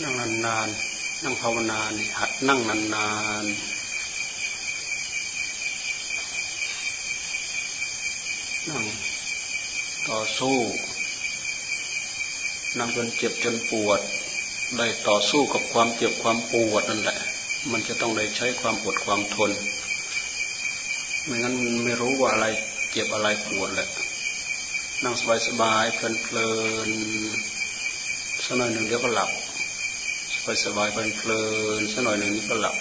นั่งนานๆ นั่งภาวนานี่หัดนั่งนานๆ นั่งต่อสู้ นั่งจนเจ็บจนปวด ได้ต่อสู้กับความเจ็บความปวดนั่นแหละ มันจะต้องได้ใช้ความอดความทน ไม่งั้นไม่รู้ว่าอะไรเจ็บอะไรปวดแหละ นั่งสบายๆเพลินๆสักหน่อยหนึ่งเดี๋ยวก็หลับ สบายสบายเพลินสักหน่อยหนึ่งนี่ก็หลับ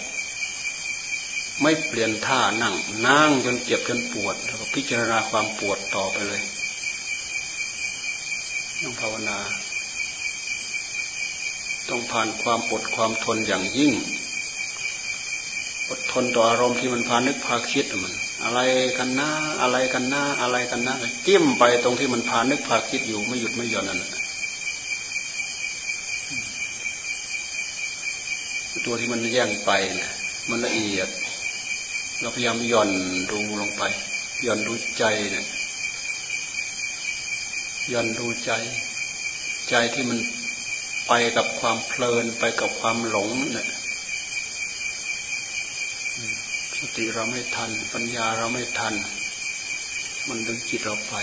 ไม่เปลี่ยนท่านั่ง นั่งจนเจ็บจนปวด แล้วก็พิจารณาความปวดต่อไปเลยต้องภาวนา ต้องผ่านความอดความทนอย่างยิ่ง อดทนต่ออารมณ์ที่มันพานึกพาคิดมันอะไรกันหน้าอะไรกันหน้าอะไรกันหน้าจิ้มไปตรงที่มันพานึกพาคิดอยู่ไม่หยุดไม่หย่อนนั่นแหละ ตัวที่มันแย่งไปเนี่ยมันละเอียด เราพยายามย่อนดูลงไปย่อนดูใจเนี่ยย่อนดูใจ ใจที่มันไปกับความเพลินไปกับความหลงเนี่ยสติเราไม่ทัน ปัญญาเราไม่ทัน มันดึงจิตเราไป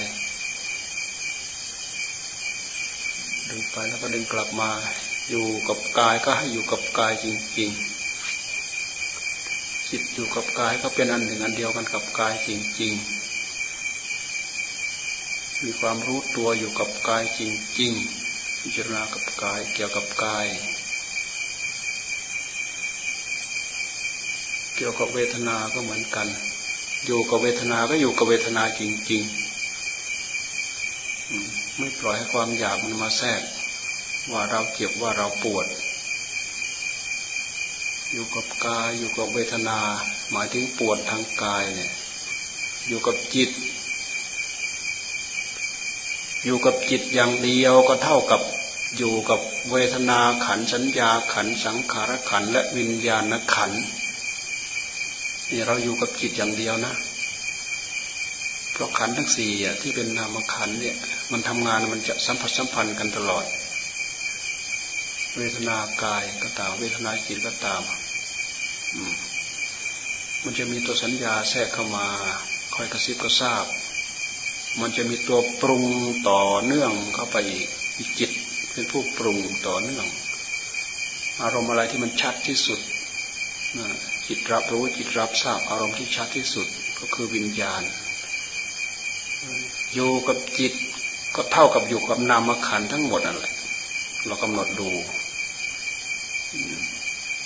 ดึงไปแล้วก็ดึงกลับมา อยู่กับกายก็ให้อยู่กับกายจริงๆจิตอยู่กับกายก็เป็นอันหนึ่งอันเดียวกันกับกายจริง ๆ มีความรู้ตัวอยู่กับกายจริงๆพิจารณากับกายเกี่ยวกับกาย เกี่ยวกับเวทนา ก็เหมือนกัน อยู่กับเวทนา ก็อยู่กับเวทนาจริง ๆ ไม่ปล่อยให้ความอยากมันมาแทรก ว่าเราเจ็บว่าเราปวด อยู่กับกายอยู่กับเวทนา หมายถึงปวดทางกายเนี่ย อยู่กับจิต อยู่กับจิตอย่างเดียวก็เท่ากับอยู่กับเวทนาขันสัญญาขันสังขารขันและวิญญาณขันนี่เราอยู่กับจิตอย่างเดียวนะ เพราะขันทั้งสี่ที่เป็นนามขันเนี่ย มันทำงานมันจะสัมผัสสัมพันธ์กันตลอด เวทนากายก็ตาม เวทนาจิตก็ตามมันจะมีตัวสัญญาแทรกเข้ามา คอยกระซิบกระซาบ มันจะมีตัวปรุงต่อเนื่องเข้าไปอีกจิตเป็นผู้ปรุงต่อเนื่อง อารมณ์อะไรที่มันชัดที่สุดจิตรับรู้จิตรับทราบอารมณ์ที่ชัดที่สุดก็คือวิญญาณ อยู่กับจิตก็เท่ากับอยู่กับนามขันทั้งหมดนั่นแหละ เรากำหนดดู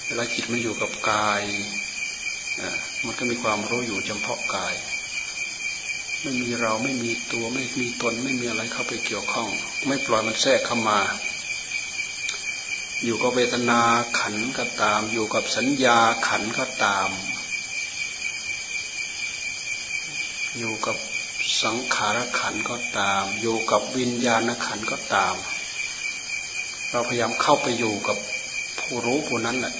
เวลาจิตมันอยู่กับกายมันก็มีความรู้อยู่เฉพาะกาย ไม่มีเราไม่มีตัวไม่มีตนไม่มีอะไรเข้าไปเกี่ยวข้อง ไม่ปล่อยมันแทรกเข้ามา อยู่กับเวทนาขันก็ตาม อยู่กับสัญญาขันก็ตาม อยู่กับสังขารขันก็ตาม อยู่กับวิญญาณขันก็ตาม เราพยายามเข้าไปอยู่กับ ผู้รู้ผู้นั้นแหละ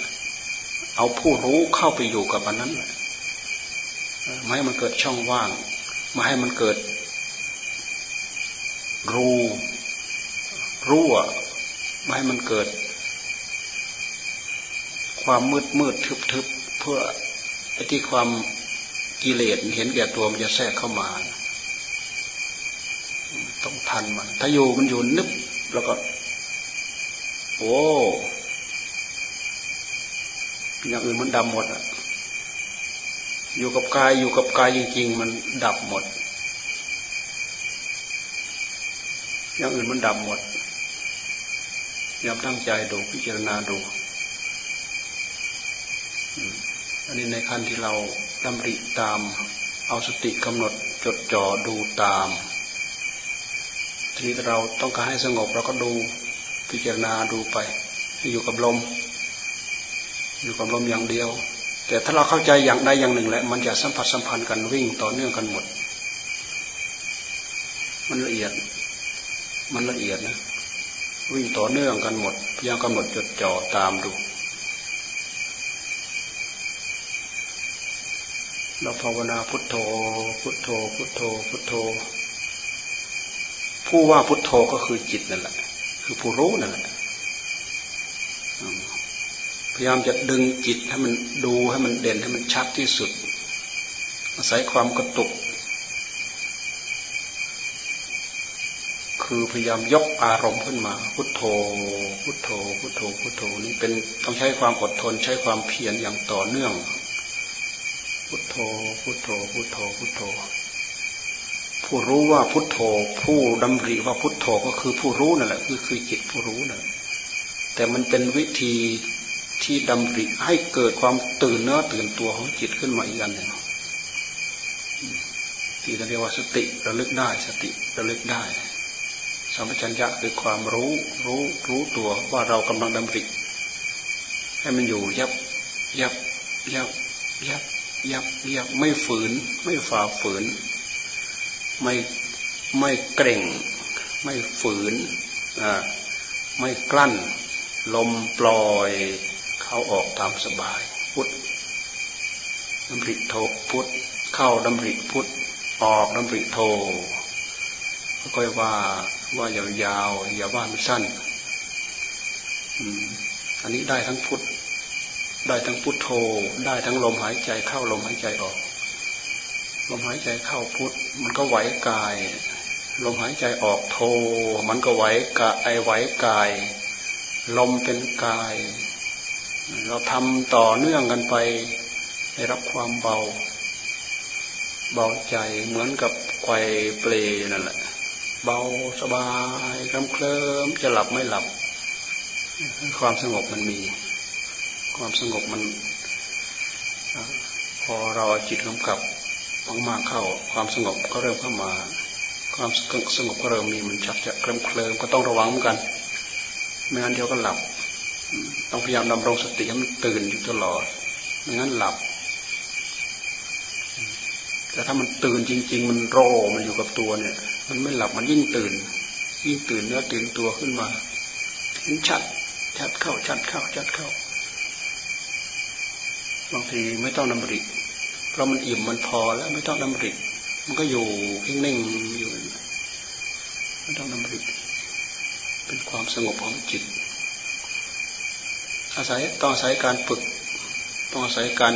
เอาผู้รู้เข้าไปอยู่กับอันนั้นแหละไม่ให้มันเกิดช่องว่างม่ให้มันเกิด รูรั่วไม่ให้มันเกิด ความมืดมืดทึบทึบเพื่อไอ้ที่ความกิเลสเห็นแก่ตัวมันจะแทรกเข้ามา ต้องทันมัน ถ้าอยู่มันอยู่นึบแล้วก็ โอ้ อย่างอื่นมันดับหมดอะ อยู่กับกายอยู่กับกายจริงๆ มันดับหมด อย่างอื่นมันดับหมดยอมตั้งใจดูพิจารณาดู อันนี้ในขั้นที่เราดำริตาม เอาสติกำหนดจดจ่อดูตาม ทีนี้เราต้องการให้สงบเราก็ดูพิจารณาดูไปอยู่กับลม อยู่กับลมอย่างเดียว แต่ถ้าเราเข้าใจอย่างใดอย่างหนึ่งแหละมันจะสัมผัสสัมพันธ์กันวิ่งต่อเนื่องกันหมด มันละเอียด มันละเอียดนะวิ่งต่อเนื่องกันหมดพยายามกำหนดจดจ่อตามดู เราภาวนาพุทโธ พุทโธ พุทโธ พุทโธ ผู้ว่าพุทโธก็คือจิตนั่นแหละ คือผู้รู้นั่นแหละ พยายามจะดึงจิตให้มันดูให้มันเด่นให้มันชัดที่สุด อาศัยความกระตุก คือพยายามยกอารมณ์ขึ้นมา พุทโธ พุทโธ พุทโธ พุทโธนี่เป็นต้องใช้ความอดทนใช้ความเพียรอย่างต่อเนื่อง พุทโธ พุทโธ พุทโธ พุทโธ ผู้รู้ว่าพุทโธ ผู้ดำริว่าพุทโธก็คือผู้รู้นั่นแหละคือคือจิตผู้รู้นั่นแต่มันเป็นวิธี ที่ดำริให้เกิดความตื่นเนื้อตื่นตัวของจิตขึ้นมาอีกอันหนึ่งที่เรียกว่าสติระลึกได้สติระลึกได้สัมปชัญญะคือความรู้รู้รู้ตัวว่าเรากำลังดำริ ให้มันอยู่ยับยับยับยับยับยับไม่ฝืน ไม่ฝ่าฝืน ไม่ไม่เกร่งไม่ฝืนอ่าไม่กลั้น ลมปล่อย เข้าออกตามสบาย พุทธดำริโทพุทธเข้าดำริพุทธออกดำริโทค่อยว่าว่ายาวๆอย่าว่ามันสั้นอันนี้ได้ทั้งพุทธได้ทั้งพุทโธ ได้ทั้งลมหายใจเข้าลมหายใจออก ลมหายใจเข้าพุทมันก็ไหวกาย ลมหายใจออกโทมันก็ไหวกายไอไหวกาย ลมเป็นกาย เราทำต่อเนื่องกันไปได้รับความเบา เบาใจเหมือนกับไกวเปลนั่นแหละ เบาสบายคำเคลิ้มจะหลับไม่หลับ ความสงบมันมี ความสงบมัน พอเราจิตกำกับมากๆเข้า ความสงบก็เริ่มเข้ามา ความสงบก็เริ่มมีมันชักจะเคลิ้มเคลิ้มก็ต้องระวังเหมือนกัน ไม่งั้นเดี๋ยวก็หลับ ต้องพยายามดำรงสติให้มันตื่นอยู่ตลอดไม่งั้นหลับ แต่ถ้ามันตื่นจริง ๆ มันโรมันอยู่กับตัวเนี่ย มันไม่หลับมันยิ่งตื่น ยิ่งตื่นเนื้อตื่นตัวขึ้นมาเห็นชัด ชัดเข้า ชัดเข้า ชัดเข้า บางทีไม่ต้องดำริเพราะมันอิ่มมันพอแล้วไม่ต้องดำริมันก็อยู่นิ่งๆอยู่ไม่ต้องดำริเป็นความสงบของจิต อาศัยต้องอาศัยการฝึก ต้องอาศัยการ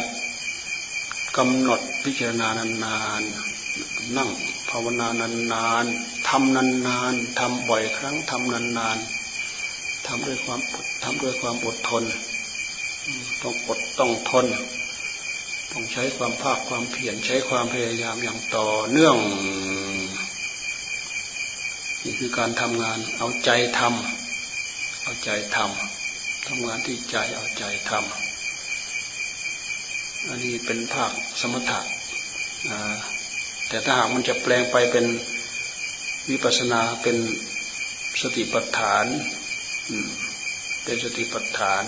กำหนดพิจารณานานๆนั่งภาวนานานๆทำนานๆทำบ่อยครั้งทำนานๆทำด้วยความทำด้วยความอดทน ต้องอดต้องทน ต้องใช้ความภาคความเพียรใช้ความพยายามอย่างต่อเนื่องนี่คือการทำงานเอาใจทำเอาใจทำ ทำงานที่ใจเอาใจทำอันนี้เป็นภาคสมถะแต่ถ้าหากมันจะแปลงไปเป็นวิปัสนาเป็นสติปัฏฐานเป็นสติปัฏฐาน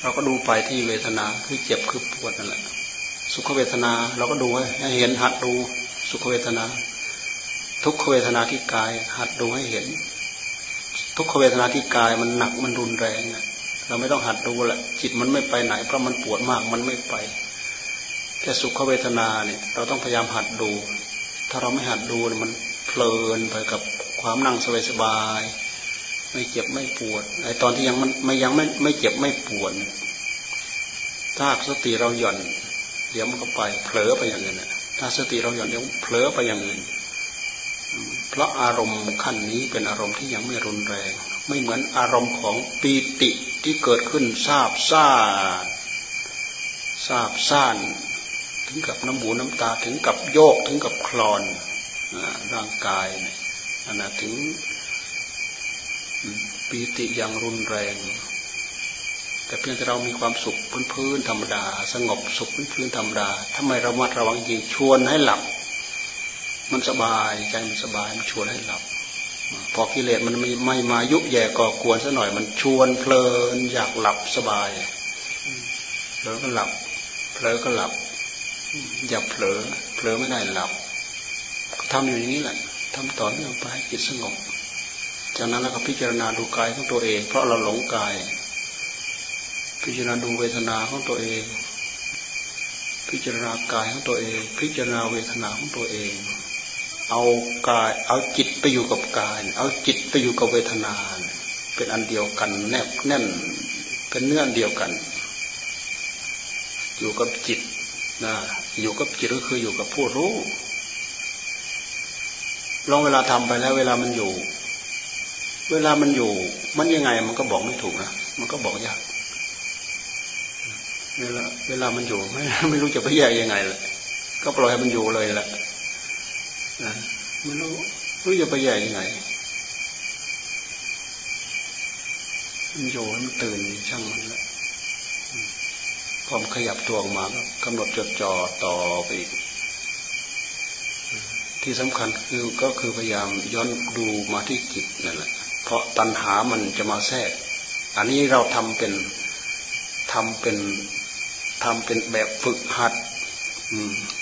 เราก็ดูไปที่เวทนาคือเจ็บคือปวดนั่นแหละสุขเวทนาเราก็ดูให้เห็นหัดดูสุขเวทนา ทุกขเวทนาที่กายหัดดูให้เห็น ทุกขเวทนาที่กายมันหนักมันรุนแรงเราไม่ต้องหัดดูแหละจิตมันไม่ไปไหนเพราะมันปวดมากมันไม่ไปแค่สุขเวทนาเนี่ยเราต้องพยายามหัดดู ถ้าเราไม่หัดดูมันเพลินไปกับความนั่งสบายสบายไม่เจ็บไม่ปวดไอตอนที่ยังมันไม่ยังไม่ไม่เจ็บไม่ปวดถ้าสติเราหย่อน เดี๋ยวมันก็ไปเผลอไปอย่างอื่นถ้าสติเราหย่อนเดี๋ยวเผลอไปอย่างอื่น เพราะอารมณ์ขั้นนี้เป็นอารมณ์ที่ยังไม่รุนแรง ไม่เหมือนอารมณ์ของปีติที่เกิดขึ้นทราบซ่าทราบซ่าน ถึงกับน้ำหูน้ำตาถึงกับโยกถึงกับคลอนร่างกายนั่นนะถึงปีติอย่างรุนแรง แต่เพียงแต่เรามีความสุขพื้นๆธรรมดา สงบสุขพื้นๆธรรมดาทำไมเรามัดระวังจริงชวนให้หลับ มันสบายใจมันสบายมันชวนให้หลับ พอกิเลสมันไม่ไม่มายุแย่ก่อกวนซะหน่อยมันชวนเพลินอยากหลับสบายเผลอก็หลับเผลอก็หลับ อย่าเผลอเผลอไม่ได้หลับทำอยู่อย่างนี้แหละทำต่อเนื่องไปจิตสงบ จากนั้นเราก็พิจารณาดูกายของตัวเอง เพราะเราหลงกาย พิจารณาดูเวทนาของตัวเอง พิจารณากายของตัวเอง พิจารณาเวทนาของตัวเอง เอากาย เอาจิตไปอยู่กับกาย เอาจิตไปอยู่กับเวทนา เป็นอันเดียวกันแนบแน่น เป็นเนื้อเดียวกัน อยู่กับจิตนะอยู่กับจิตก็คืออยู่กับผู้รู้ ลองเวลาทำไปแล้ว เวลามันอยู่ เวลามันอยู่ มันยังไงมันก็บอกไม่ถูกนะ มันก็บอกยาก เวลา เวลามันอยู่ไม่ไม่รู้จะไปแยกยังไงเลยก็ปล่อยให้มันอยู่เลยแหละ นะไม่รู้รู้จะไปแยกยังไงมันอยู่มันตื่นช่างมันละพอมขยับตัวออกมาก็กำหนดจดจ่อต่อไปอีก ที่สำคัญคือก็คือพยายามย้อนดูมาที่จิตนั่นแหละ เพราะตัณหามันจะมาแทรก อันนี้เราทำเป็นทำเป็นทำเป็นแบบฝึกหัด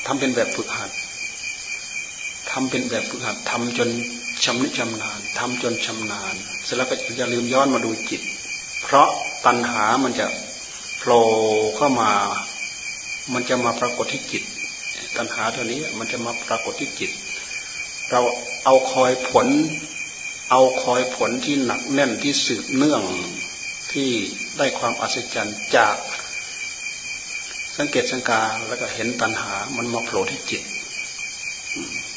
ทำเป็นแบบฝึกหัด ทำเป็นแบบฝึกหัดทำจนชำนิชำนาญทำจนชำนาญ เสร็จแล้วก็อย่าลืมย้อนมาดูจิต เพราะตัณหามันจะโผล่เข้ามา มันจะมาปรากฏที่จิต ตัณหาตัวนี้มันจะมาปรากฏที่จิต เราเอาคอยผล เอาคอยผลที่หนักแน่นที่สืบเนื่องที่ได้ความอัศจรรย์จาก สังเกตสังกาแล้วก็เห็นตัณหามันมาโผล่ที่จิต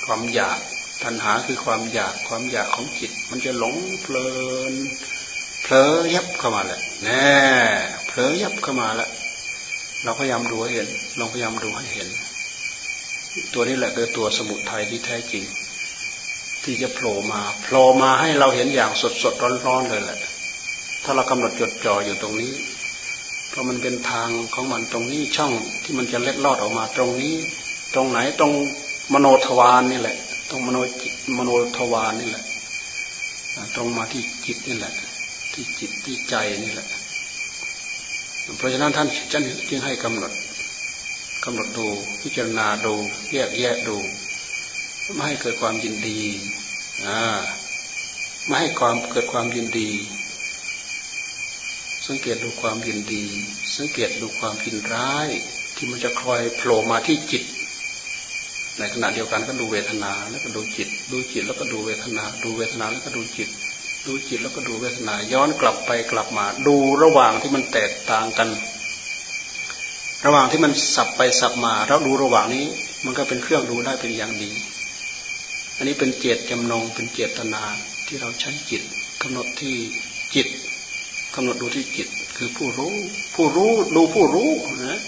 ความอยากตัณหาคือความอยากความอยากของจิต มันจะหลงเพลินเผลอยับเข้ามาแหละแน่เผลอยับเข้ามาแล้วเราพยายามดูให้เห็นลองพยายามดูให้เห็น ตัวนี้แหละคือตัวสมุทัยที่แท้จริง ที่จะโผล่มาโผล่มาให้เราเห็นอย่างสดสดร้อนร้อนเลยแหละ ถ้าเรากำหนดจดจ่ออยู่ตรงนี้ เพราะมันเป็นทางของมันตรงนี้ช่องที่มันจะเล็ดลอดออกมาตรงนี้ ตรงไหนตรง มโนทวารนนี่แหละ ตรงมโนจิตมโนทวารนนี่แหละ ตรงมาที่จิตนี่แหละ ที่จิตที่ใจนี่แหละ เพราะฉะนั้นท่านจึงให้กำหนดกำหนดดูพิจารณาดูแยกแยะดู ไม่ให้เกิดความยินดีอ่าไม่ให้ความเกิดความยินดี สังเกตดูความยินดี สังเกตดูความยินร้าย ที่มันจะคอยโผล่มาที่จิต ในขณะเดียวกันก็ดูเวทนาแล้วก็ดูจิต ดูจิตแล้วก็ดูเวทนา ดูเวทนาแล้วก็ดูจิต ดูจิตแล้วก็ดูเวทนา ย้อนกลับไปกลับมา ดูระหว่างที่มันแตกต่างกัน ระหว่างที่มันสับไปสับมาเราดูระหว่างนี้ มันก็เป็นเครื่องดูได้เป็นอย่างดี อันนี้เป็นเจตจำนงเป็นเจตนาที่เราใช้จิตกำหนดที่จิตกำหนดดูที่จิต คือผู้รู้ ผู้รู้ดูผู้รู้นะ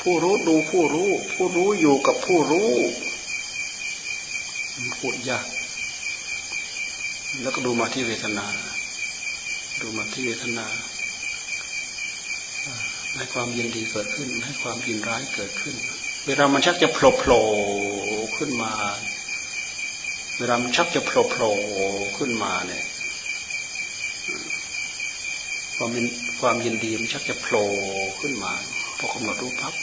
ผู้รู้ดูผู้รู้ ผู้รู้อยู่กับผู้รู้พูดยาก แล้วก็ดูมาที่เวทนา ดูมาที่เวทนาให้ความยินดีเกิดขึ้น ให้ความยินร้ายเกิดขึ้น เวลามันชักจะโผล่โผล่ขึ้นมา เวลามันชักจะโผล่โผล่ขึ้นมาเนี่ย ความความยินดีมันชักจะโผล่ขึ้นมาพอกำหนดรู้พับ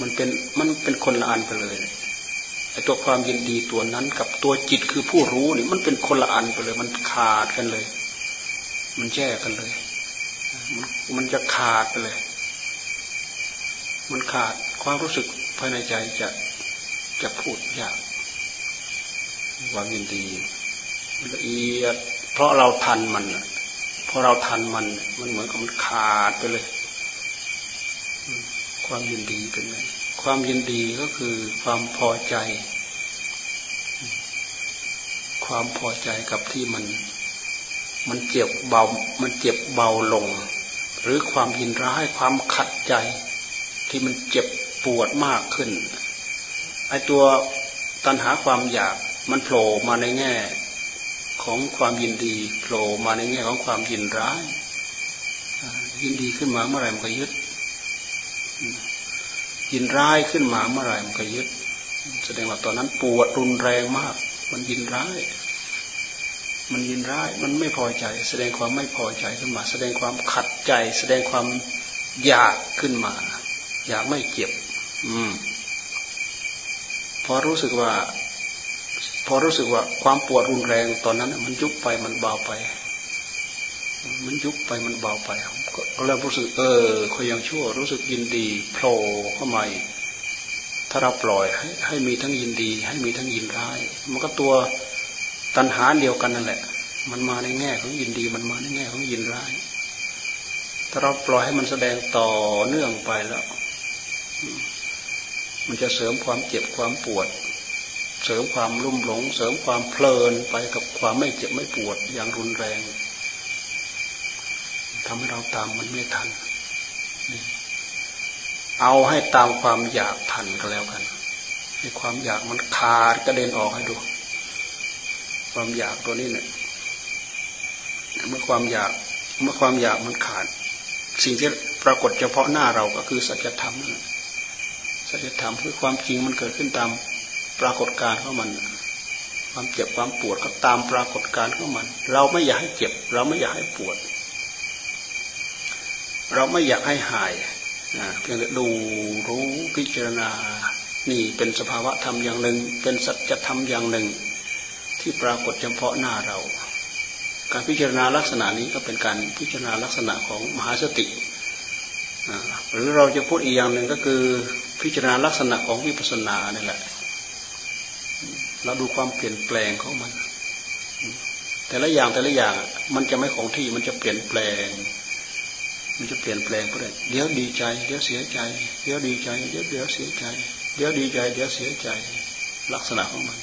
มันเป็นมันเป็นคนละอันไปเลยไอ้ตัวความยินดีตัวนั้นกับตัวจิตคือผู้รู้นี่มันเป็นคนละอันไปเลย มันขาดกันเลย มันแยกกันเลย มันจะขาดไปเลย มันขาดความรู้สึกภายในใจจะจะพูดยากความยินดีละเอียดเพราะเราทันมันพอเราทันมัน มันเหมือนกับมันขาดไปเลย ความยินดีเป็นไงความยินดีก็คือความพอใจ ความพอใจกับที่มัน มันเจ็บเบา มันเจ็บเบาลง หรือความยินร้ายความขัดใจ ที่มันเจ็บปวดมากขึ้นไอตัวตัณหาความอยากมันโผล่มาในแง่ของความยินดีโผล่มาในแง่ของความยินร้าย ยินดีขึ้นมาเมื่อไหร่มันก็ยึด ยินร้ายขึ้นมาเมื่อไหร่มันก็ยึด แสดงว่าตอนนั้นปวดรุนแรงมาก มันยินร้าย มันยินร้าย มันไม่พอใจ แสดงความไม่พอใจขึ้นมา แสดงความขัดใจ แสดงความอยากขึ้นมา อยากไม่เจ็บ อืม พอรู้สึกว่า พอรู้สึกว่าความปวดรุนแรงตอนนั้น มันยุบไปมันเบาไป มันยุบไปมันเบาไป ก็เริ่มรู้สึกเออคอยยังชั่ว รู้สึกยินดีโผล่เข้ามาถ้าเราปล่อยให้ให้มีทั้งยินดี ให้มีทั้งยินร้าย มันก็ตัวตัณหาเดียวกันนั่นแหละ มันมาในแง่ของยินดีมันมาในแง่ของยินร้าย ถ้าเราปล่อยให้มันแสดงต่อเนื่องไปแล้ว มันจะเสริมความเจ็บความปวด เสริมความลุ่มหลง เสริมความเพลินไปกับความไม่เจ็บไม่ปวดอย่างรุนแรง ทำให้เราตามมันไม่ทัน เอาให้ตามความอยากทันก็แล้วกันให้ความอยากมันขาดกระเด็นออกให้ดู ความอยากตัวนี้เนี่ยเมื่อความอยากเมื่อความอยากมันขาด สิ่งที่ปรากฏเฉพาะหน้าเราก็คือสัจธรรมสัจธรรมคือความจริงมันเกิดขึ้นตามปรากฏการณ์ของมัน ความเจ็บความปวดก็ตามปรากฏการณ์ของมัน เราไม่อยากให้เจ็บ เราไม่อยากให้ปวด เราไม่อยากให้หายเพียงแต่ดูรู้พิจารณา นี่เป็นสภาวะธรรมอย่างหนึ่ง เป็นสัจธรรมอย่างหนึ่ง ที่ปรากฏเฉพาะหน้าเรา การพิจารณาลักษณะนี้ก็เป็นการพิจารณาลักษณะของมหาสติ หรือเราจะพูดอีกอย่างหนึ่งก็คือพิจารณาลักษณะของวิปัสสนานี่แหละ เราดูความเปลี่ยนแปลงของมัน แต่ละอย่างแต่ละอย่างมันจะไม่คงที่มันจะเปลี่ยนแปลง มันจะเปลี่ยนแปลงไปเลยเดี๋ยวดีใจ เดี๋ยวเสียใจ เดี๋ยวดีใจ เดี๋ยวเดี๋ยวเสียใจ เดี๋ยวดีใจ เดี๋ยวเสียใจ ลักษณะของมัน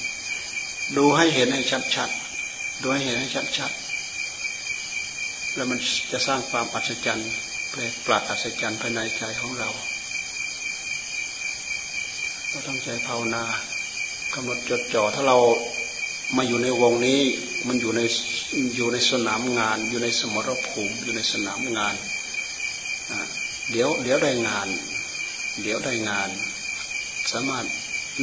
ดูให้เห็นให้ชัดๆดูให้เห็นให้ชัดๆแล้วมันจะสร้างความอัศจรรย์แปลกปราดอัศจรรย์ภายในใจของเราเราต้องใจภาวนากำหนดจดจ่อถ้าเรามาอยู่ในวงนี้มันอยู่ในอยู่ในสนามงาน อยู่ในสมรภูมิอยู่ในสนามงาน เดี๋ยวเดี๋ยวได้งาน เดี๋ยวได้งาน สามารถ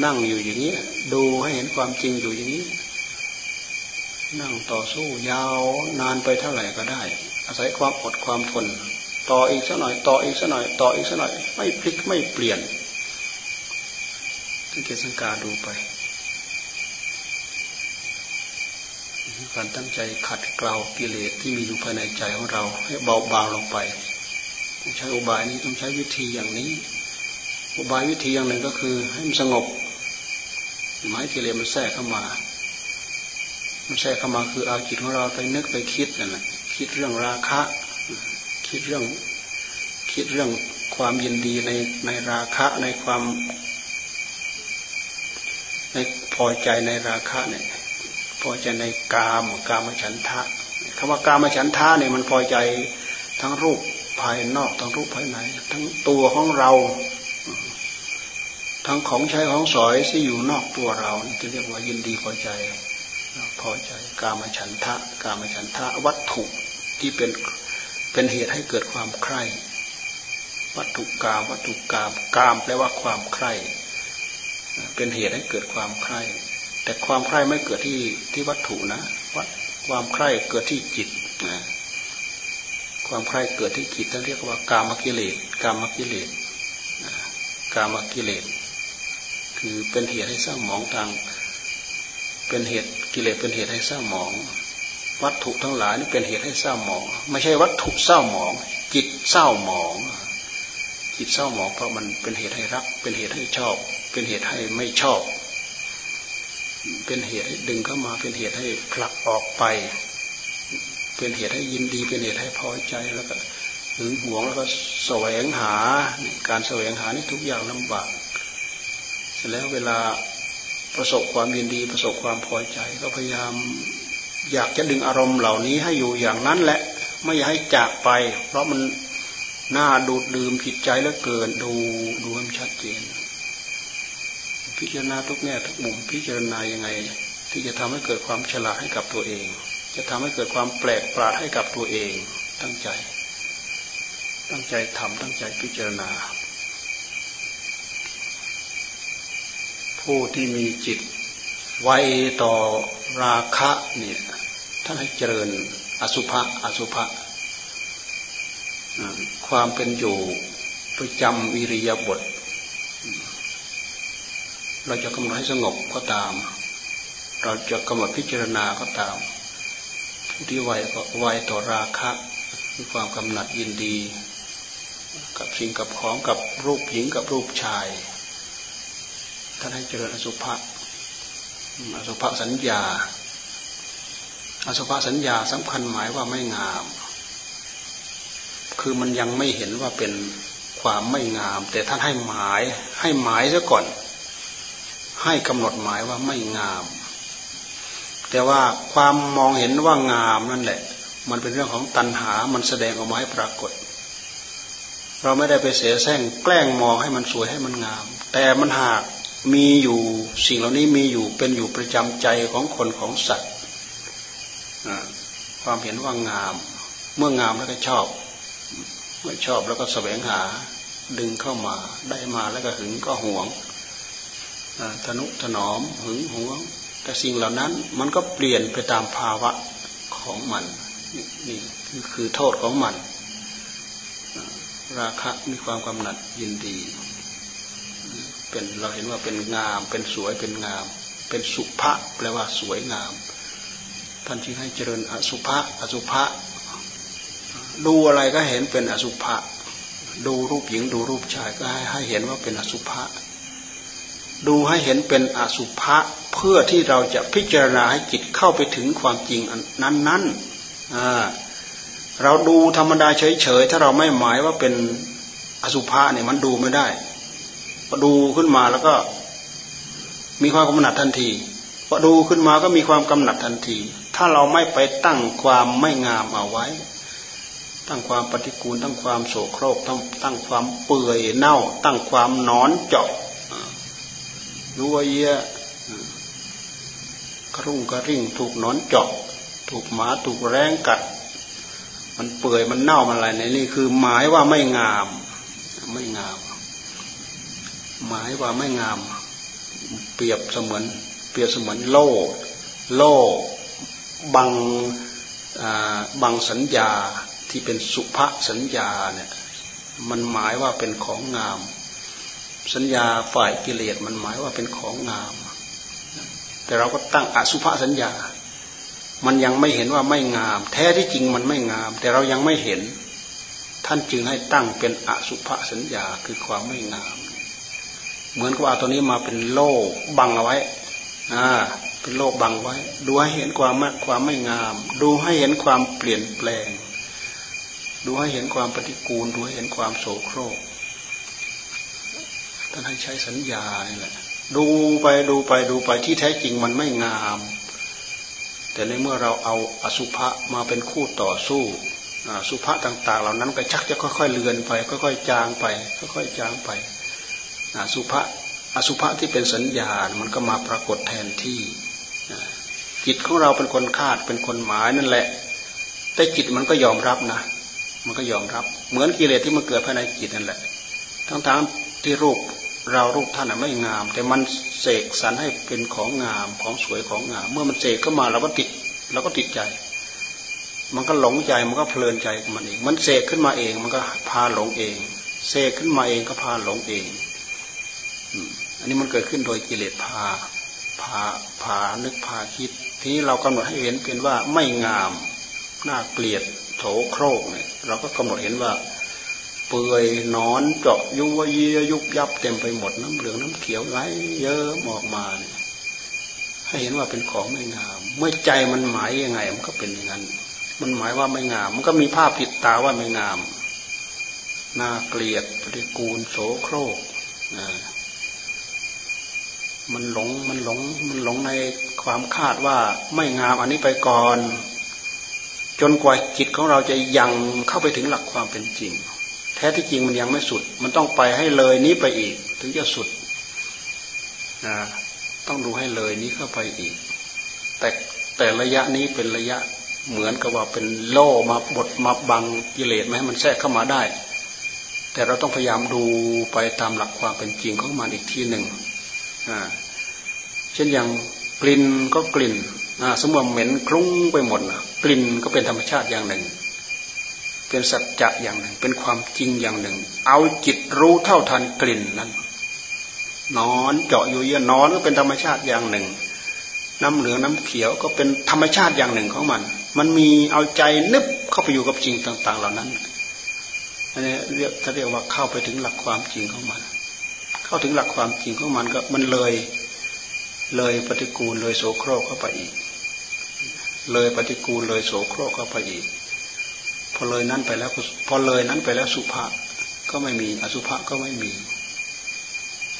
นั่งอยู่อย่างนี้ ดูให้เห็นความจริงอยู่อย่างนี้ นั่งต่อสู้ยาวนานไปเท่าไหร่ก็ได้ อาศัยความอดความทนต่ออีกสักหน่อย ต่ออีกสักหน่อย ต่ออีกสักหน่อย ไม่พลิกไม่เปลี่ยนสังเกตสังกาดูไป การตั้งใจขัดเกลากิเลสที่มีอยู่ภายในใจของเรา ให้เบาบางลงไป ต้องใช้อุบายนี้ต้องใช้วิธีอย่างนี้ อุบายวิธีอย่างหนึ่งก็คือ ให้มันสงบหมายกิเลสมันแทรกเข้ามามันแทรกเข้ามาคือเอาจิตของเราไปนึกไปคิดนั่นแหละคิดเรื่องราคะ คิดเรื่องคิดเรื่องความยินดีในในราคะในความในพอใจในราคะเนี่ยพอใจในกามกามฉันทะคำว่ากามฉันทะเนี่ยมันพอใจทั้งรูป ภายนอกทั้งรูปภายใน ทั้งตัวของเรา ทั้งของใช้ของสอยที่อยู่นอกตัวเราจะเรียกว่ายินดีพอใจ พอใจกามฉันทะ กามฉันทะวัตถุที่เป็นเป็นเหตุให้เกิดความใคร่วัตถุกามวัตถุกามกามแปลว่าความใคร่เป็นเหตุให้เกิดความใคร่แต่ความใคร่ไม่เกิดที่ที่วัตถุนะวัความใคร่เกิดที่จิตนะ ความใคร่เกิดที่จิตท่านเรียกว่ากามกิเลสกามกิเลสกามกิเลสคือเป็นเหตุให้สร้างหมองทาง เป็นเหตุกิเลสเป็นเหตุให้สร้างหมอง วัตถุทั้งหลายนี่เป็นเหตุให้เศร้าหมอง ไม่ใช่วัตถุเศร้าหมอง จิตเศร้าหมอง จิตเศร้าหมองเพราะมันเป็นเหตุให้รัก เป็นเหตุให้ชอบ เป็นเหตุให้ไม่ชอบ เป็นเหตุให้ดึงเข้ามาเป็นเหตุให้ผลักออกไป เป็นเหตุให้ยินดีเป็นเหตุให้พอใจแล้วก็หึงหวงแล้วก็แสวงหาการแสวงหานี่ทุกอย่างลำบากเสร็จแล้วเวลาประสบความยินดีประสบความพอใจ ก็พยายามอยากจะดึงอารมณ์เหล่านี้ให้อยู่อย่างนั้นแหละไม่อยากให้จากไป เพราะมันน่าดูดดื่มผิดใจแล้วเกินดูดูให้ชัดเจน พิจารณาทุกแง่ทุกมุมพิจารณายังไง ที่จะทำให้เกิดความฉลาดให้กับตัวเอง จะทำให้เกิดความแปลกประหลาดให้กับตัวเอง ตั้งใจ ตั้งใจทำตั้งใจพิจารณา ผู้ที่มีจิตไวต่อราคะเนี่ยท่านให้เจริญอสุภะอสุภะความเป็นอยู่ประจำวิริยบท เราจะกำหนดให้สงบก็ตาม เราจะกำหนดพิจารณาก็ตาม ที่ไวไวต่อราคะมีความกำหนัดยินดี กับสิ่งกับของกับรูปหญิงกับรูปชายท่านให้เจริญอสุภะอสุภะสัญญา อสุภสัญญาสำคัญหมายว่าไม่งาม คือมันยังไม่เห็นว่าเป็นความไม่งาม แต่ท่านให้หมายให้หมายซะก่อน ให้กำหนดหมายว่าไม่งาม แต่ว่าความมองเห็นว่างามนั่นแหละ มันเป็นเรื่องของตัณหา มันแสดงออกมาให้ปรากฏ เราไม่ได้ไปเสียแซงแกล้งมองให้มันสวยให้มันงาม แต่มันหากมีอยู่สิ่งเหล่านี้มีอยู่เป็นอยู่ประจำใจของคนของสัตว์ความเห็นว่างาม เมื่องามแล้วก็ชอบ เมื่อชอบแล้วก็แสวงหา ดึงเข้ามาได้มาแล้วก็หึงก็หวงทนุถนอมหึงหวง แต่สิ่งเหล่านั้นมันก็เปลี่ยนไปตามภาวะของมันนี่คือโทษของมัน ราคะมีความกำหนัดยินดีเป็นเราเห็นว่าเป็นงาม เป็นสวยเป็นงาม เป็นสุภะแปลว่าสวยงาม ท่านจึงให้เจริญอสุภะอสุภะดูอะไรก็เห็นเป็นอสุภะดูรูปหญิงดูรูปชายก็ให้ให้เห็นว่าเป็นอสุภะ ดูให้เห็นเป็นอสุภะเพื่อที่เราจะพิจารณาให้จิตเข้าไปถึงความจริงนั้นนั้นเราดูธรรมดาเฉยๆถ้าเราไม่หมายว่าเป็นอสุภะเนี่ยมันดูไม่ได้พอดูขึ้นมาแล้วก็มีความกำหนัดทันทีพอดูขึ้นมาก็มีความกำหนัดทันที ถ้าเราไม่ไปตั้งความไม่งามเอาไว้ ตั้งความปฏิกูล ตั้งความโศโครกตั้งตั้งความเปื่อยเน่า ตั้งความนอนเจาะ ยัวเยียกระรุ่งกระริ่ง ถูกนอนเจาะถูกหมาถูกแรงกัด มันเปื่อยมันเน่ามันอะไรในนี่คือ หมายว่าไม่งาม ไม่งาม หมายว่าไม่งาม เปรียบเสมือน เปรียบเสมือนโล่ โล่บังบังสัญญาที่เป็นสุภสัญญาเนี่ยมันหมายว่าเป็นของงาม สัญญาฝ่ายกิเลสมันหมายว่าเป็นของงาม แต่เราก็ตั้งอสุภสัญญา มันยังไม่เห็นว่าไม่งาม แท้ที่จริงมันไม่งาม แต่เรายังไม่เห็น ท่านจึงให้ตั้งเป็นอสุภสัญญาคือความไม่งาม เหมือนกับเอาตัวนี้มาเป็นโล่บังเอาไว้อ่าเป็นโล่บังไว้ ดูให้เห็นความความไม่งาม ดูให้เห็นความเปลี่ยนแปลง ดูให้เห็นความปฏิกูล ดูให้เห็นความโสโครก ท่านให้ใช้สัญญานี่แหละ ดูไปดูไปดูไปที่แท้จริงมันไม่งาม แต่ในเมื่อเราเอาอสุภะมาเป็นคู่ต่อสู้สุภะต่าง ๆ เหล่านั้นก็ชักจะค่อยๆเลือนไป ค่อยๆจางไป ค่อยๆจางไปอสุภะอสุภะที่เป็นสัญญา มันก็มาปรากฏแทนที่จิตของเราเป็นคนคาดเป็นคนหมายนั่นแหละ แต่จิตมันก็ยอมรับนะ มันก็ยอมรับ เหมือนกิเลสที่มันเกิดภายในจิตนั่นแหละ ทั้งๆที่รูป เรารูปท่านไม่งาม แต่มันเสกสรรให้เป็นของงามของสวยของงาม เมื่อมันเสกเข้ามาเราก็ติดเราก็ติดใจ มันก็หลงใจมันก็เพลินใจมันเอง มันเสกขึ้นมาเองมันก็พาหลงเอง เสกขึ้นมาเองก็พาหลงเองอันนี้มันเกิดขึ้นโดยกิเลสพาพาพานึกพาคิด ทีนี้เรากำหนดให้เห็นเป็นว่าไม่งามน่าเกลียดโถโครกเนี่ยเราก็กำหนดเห็นว่า เปื่อยนอนเจาะยุวเยียยุบยับเต็มไปหมดน้ำเหลืองน้ำเขียวไหลเยอะออกมาเนี่ยให้เห็นว่าเป็นของไม่งาม เมื่อใจมันหมายยังไง มันก็เป็นอย่างนั้น มันหมายว่าไม่งาม มันก็มีภาพติดตาว่าไม่งาม น่าเกลียดปฏิกูลโสโครกมันหลงมันหลงมันหลงในความคาดว่าไม่งามอันนี้ไปก่อน จนกว่าจิตของเราจะยังเข้าไปถึงหลักความเป็นจริง แท้ที่จริงมันยังไม่สุด มันต้องไปให้เลยนี้ไปอีก ถึงจะสุดนะต้องดูให้เลยนี้เข้าไปอีก แต่แต่ระยะนี้เป็นระยะเหมือนกับว่าเป็นโล่มาบดมาบังกิเลสไม่ให้มันแทรกเข้ามาได้ แต่เราต้องพยายามดูไปตามหลักความเป็นจริงของมันอีกทีหนึ่งเช่นอย่างกลิ่นก็กลิ่นสมมติเหม็นคลุ้งไปหมดกลิ่นก็เป็นธรรมชาติอย่างหนึ่ง เป็นสัจจะอย่างหนึ่ง เป็นความจริงอย่างหนึ่ง เอาจิตรู้เท่าทันกลิ่นนั้นนอนเจาะอยู่เยอะนอนก็เป็นธรรมชาติอย่างหนึ่ง น้ำเหลืองน้ำเขียวก็เป็นธรรมชาติอย่างหนึ่งของมัน มันมีเอาใจนึบเข้าไปอยู่กับจริงต่าง ๆ เหล่านั้นอันนี้เรียกถ้าเรียกว่าเข้าไปถึงหลักความจริงของมัน เข้าถึงหลักความจริงของมันก็มันเลย เลยปฏิกูลเลยโสโครกเข้าไปอีก เลยปฏิกูลเลยโสโครกเข้าไปอีก อเลยนั้นไปแล้วพอเลยนั้นไปแล้วสุภาก็ไม่มี อสุภะก็ไม่มี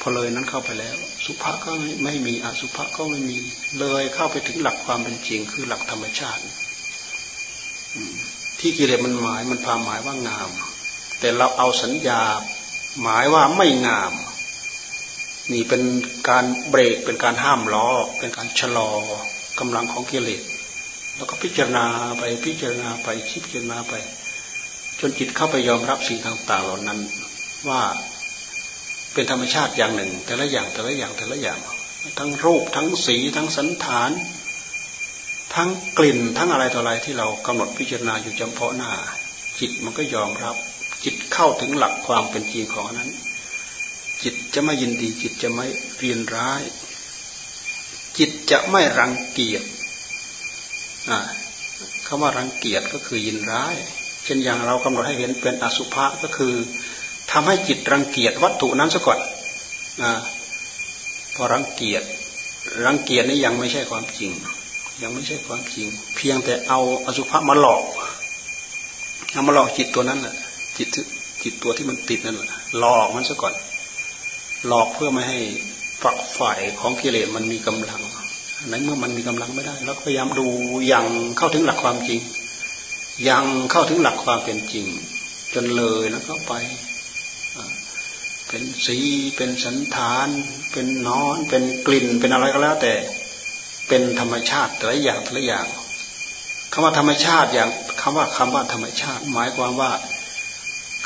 พอเลยนั้นเข้าไปแล้ว สุภาก็ไม่มี อสุภะก็ไม่มี เลยเข้าไปถึงหลักความเป็นจริง คือหลักธรรมชาติที่กิเลสมันหมายมันพาหมายว่างาม แต่เราเอาสัญญาหมายว่าไม่งาม นี่เป็นการเบรกเป็นการห้ามล้อ เป็นการชะลอกำลังของกิเลส แล้วก็พิจารณาไปพิจารณาไปคิดพิจารณาไป จนจิตเข้าไปยอมรับสิ่งต่างๆเหล่านั้น ว่าเป็นธรรมชาติอย่างหนึ่ง แต่ละอย่างแต่ละอย่างแต่ละอย่าง ทั้งรูปทั้งสีทั้งสันฐาน ทั้งกลิ่นทั้งอะไรต่ออะไรที่เรากำหนดพิจารณาอยู่จำเพาะหน้า จิตมันก็ยอมรับ จิตเข้าถึงหลักความเป็นจริงของนั้น จิตจะไม่ยินดีจิตจะไม่เรียนร้าย จิตจะไม่รังเกียจ คำว่ารังเกียจก็คือยินร้าย เช่นอย่างเรากำหนดให้เห็นเป็นอสุภะก็คือทำให้จิตรังเกียจวัตถุนั้นซะก่อนอพอรังเกียจรังเกียจนี่ยังไม่ใช่ความจริง ยังไม่ใช่ความจริง เพียงแต่เอาอสุภะมาหลอกเอามาหลอกจิตตัวนั้นแหละจิตจิตตัวที่มันติดนั่นแหละหลอกมันซะก่อน หลอกเพื่อไม่ให้ฝักฝ่ายของกิเลสมันมีกำลัง ในเมื่อมันมีกำลังไม่ได้เราก็พยายามดูยังเข้าถึงหลักความจริง ยังเข้าถึงหลักความเป็นจริง จนเลยแล้วก็ไปเป็นสีเป็นสันฐาน เป็นนอน เป็นกลิ่น เป็นอะไรก็แล้ว แต่เป็นธรรมชาติแต่ละอย่างแต่ละอย่างคำว่าธรรมชาติอย่างคำว่าคำว่าธรรมชาติ หมายความว่า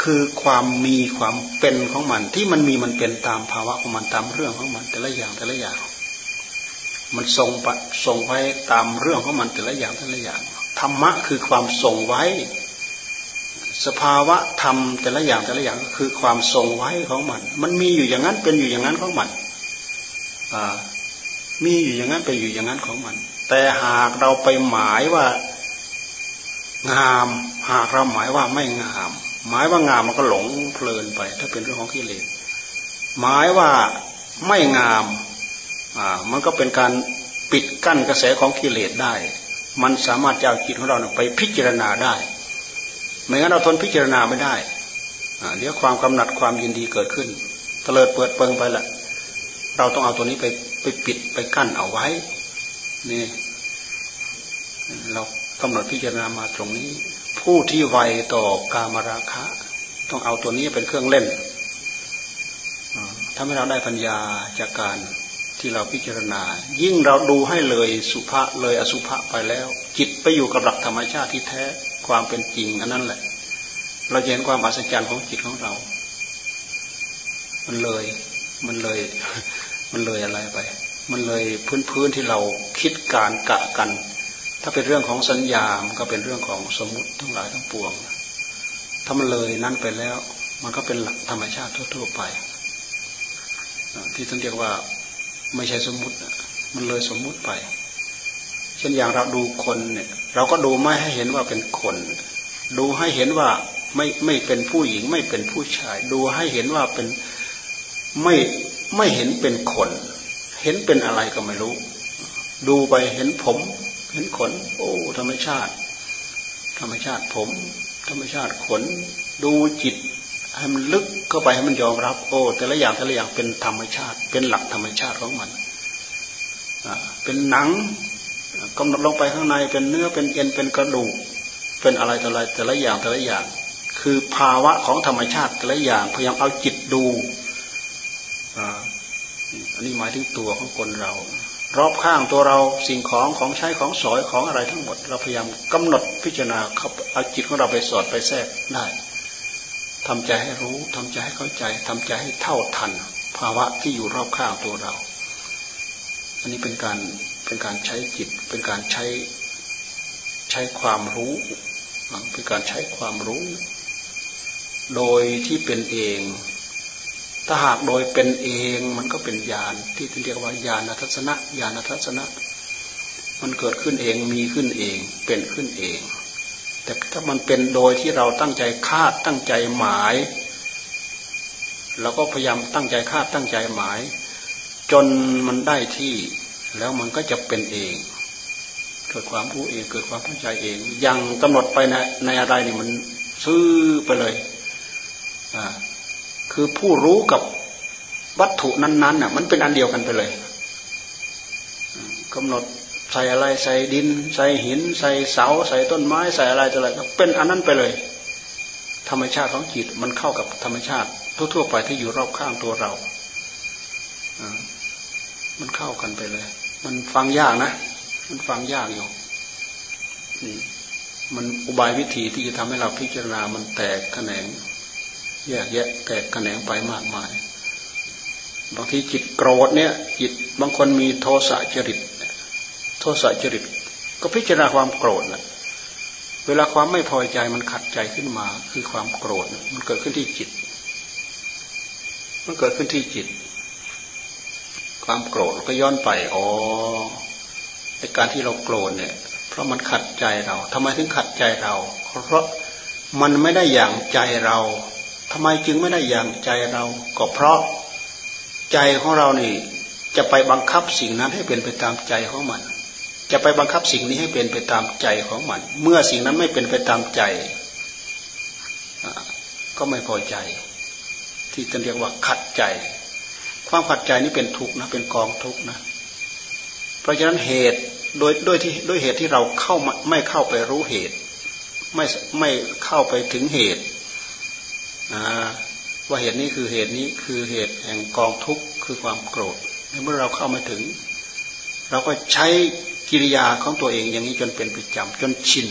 คือความมีความเป็นของมันที่มันมีมันเป็นตามภาวะของมันตามเรื่องของมันแต่ละอย่างแต่ละอย่าง มันทรงปทรงไว้ตามเรื่องของมันแต่ละอย่างแต่ละอย่างธรรมะคือความทรงไว้ สภาวะธรรมแต่ละอย่างแต่ละอย่างก็คือความทรงไว้ของมัน มันมีอยู่อย่างนั้นเป็นอยู่อย่างนั้นของมันมีอยู่อย่างนั้นเป็นอยู่อย่างนั้นของมัน แต่หากเราไปหมายว่างาม หากเราหมายว่าไม่งาม หมายว่างามมันก็หลงเพลินไป ถ้าเป็นเรื่องของกิเลสหมายว่าไม่งาม มันก็เป็นการปิดกั้นกระแสของกิเลสได้ มันสามารถจะเอาจิตของเราไปพิจารณาได้ ไม่งั้นเราทนพิจารณาไม่ได้เดี๋ยวความกำหนัดความยินดีเกิดขึ้นเตลิดเปิดเปิงไปละเราต้องเอาตัวนี้ไปไปปิดไปกั้นเอาไว้ นี่ เรากำหนดพิจารณามาตรงนี้ ผู้ที่ไวต่อกามราคะ ต้องเอาตัวนี้เป็นเครื่องเล่นถ้าไม่เราได้ปัญญาจากการ ที่เราพิจารณา ยิ่งเราดูให้เลยสุภาเลยอสุภะไปแล้ว จิตไปอยู่กับหลักธรรมชาติที่แท้ความเป็นจริงอันนั้นแหละ เราเห็นความอัศจรรย์ของจิตของเรา มันเลย มันเลย มันเลยอะไรไป มันเลยพื้นพื้นที่เราคิดการกะกัน ถ้าเป็นเรื่องของสัญญา มันก็เป็นเรื่องของสมมติทั้งหลายทั้งปวง ถ้ามันเลยนั้นไปแล้ว มันก็เป็นหลักธรรมชาติทั่ว ๆ ไป ที่ท่านเรียกว่า ไม่ใช่สมมุติมันเลยสมมุติไป เช่นอย่างเราดูคนเนี่ย เราก็ดูไม่ให้เห็นว่าเป็นคน ดูให้เห็นว่าไม่ไม่เป็นผู้หญิงไม่เป็นผู้ชาย ดูให้เห็นว่าเป็นไม่ไม่เห็นเป็นคน เห็นเป็นอะไรก็ไม่รู้ ดูไปเห็นผม เห็นขน โอ้ธรรมชาติ ธรรมชาติผม ธรรมชาติขน ดูจิต ให้มันลึกเข้าไปให้มันยอมรับ โอ้ แต่ละอย่างแต่ละอย่างเป็นธรรมชาติ เป็นหลักธรรมชาติของมันเป็นหนังกำหนดลงไปข้างในเป็นเนื้อเป็นเอ็นเป็นกระดูก เป็นอะไรแต่ละแต่ละอย่างแต่ละอย่าง คือภาวะของธรรมชาติแต่ละอย่างพยายามเอาจิตดูอันนี้หมายถึงตัวของคนเรา รอบข้างตัวเราสิ่งของของใช้ของสอยของอะไรทั้งหมด เราพยายามกำหนดพิจารณาเอาจิตของเราไปสอดไปแทรกได้ ทำใจให้รู้ทำใจให้เข้าใจทำใจให้เท่าทัน ภาวะที่อยู่รอบข้างตัวเรา อันนี้เป็นการเป็นการใช้จิต เป็นการใช้ใช้ความรู้ เป็นการใช้ความรู้ โดยที่เป็นเอง ถ้าหากโดยเป็นเองมันก็เป็นญาณที่เรียกว่าญาณทัศนะญาณทัศนะ มันเกิดขึ้นเองมีขึ้นเองเป็นขึ้นเอง แต่ถ้ามันเป็นโดยที่เราตั้งใจคาดตั้งใจหมายเราก็พยายามตั้งใจคาดตั้งใจหมาย จนมันได้ที่แล้วมันก็จะเป็นเอง เกิดความรู้เองเกิดความเข้าใจเองยังกำหนดไปในในอะไรนี่มันซื้อไปเลยอ่าคือผู้รู้กับวัตถุนั้นๆน่ะ มันเป็นอันเดียวกันไปเลยกำหนด ใส่อะไรใส่ดิน ใส่หิน ใส่เสา ใส่ต้นไม้ ใส่อะไรอะไรก็เป็นอันนั้นไปเลย ธรรมชาติของจิตมันเข้ากับธรรมชาติ ทั่วๆไปที่อยู่รอบข้างตัวเรามันเข้ากันไปเลย มันฟังยากนะ มันฟังยากอยู่นี่มันอุบายวิธีที่จะทำให้เราพิจารณา มันแตกแขนง แยกแยะ แตกแขนงไปมากมาย บางทีจิตโกรธเนี่ย จิตบางคนมีโทสะจริต ทสะจริต ก็พิจารณาความโกรธนะเวลาความไม่พอใจมันขัดใจขึ้นมา คือความโกรธมันเกิดขึ้นที่จิต มันเกิดขึ้นที่จิต ความโกรธก็ย้อนไปอ๋อในการที่เราโกรธเนี่ย เพราะมันขัดใจเราทำไมถึงขัดใจเรา เพราะมันไม่ได้อย่างใจเราทำไมจึงไม่ได้อย่างใจเรา ก็เพราะใจของเรานี่ จะไปบังคับสิ่งนั้นให้เป็นไปตามใจของมัน จะไปบังคับสิ่งนี้ให้เป็นไปตามใจของมัน เมื่อสิ่งนั้นไม่เป็นไปตามใจ ก็ไม่พอใจ ที่จะเรียกว่าขัดใจ ความขัดใจนี่เป็นทุกข์นะเป็นกองทุกข์นะ เพราะฉะนั้นเหตุโดยโดยที่ด้วยเหตุที่เราเข้าไม่เข้าไปรู้เหตุ ไม่ไม่เข้าไปถึงเหตุว่าเหตุนี้คือเหตุนี้คือเหตุแห่งกองทุกข์คือความโกรธเมื่อเราเข้ามาถึง เราก็ใช้ กิริยาของตัวเองอย่างนี้จนเป็นประจำจนชิน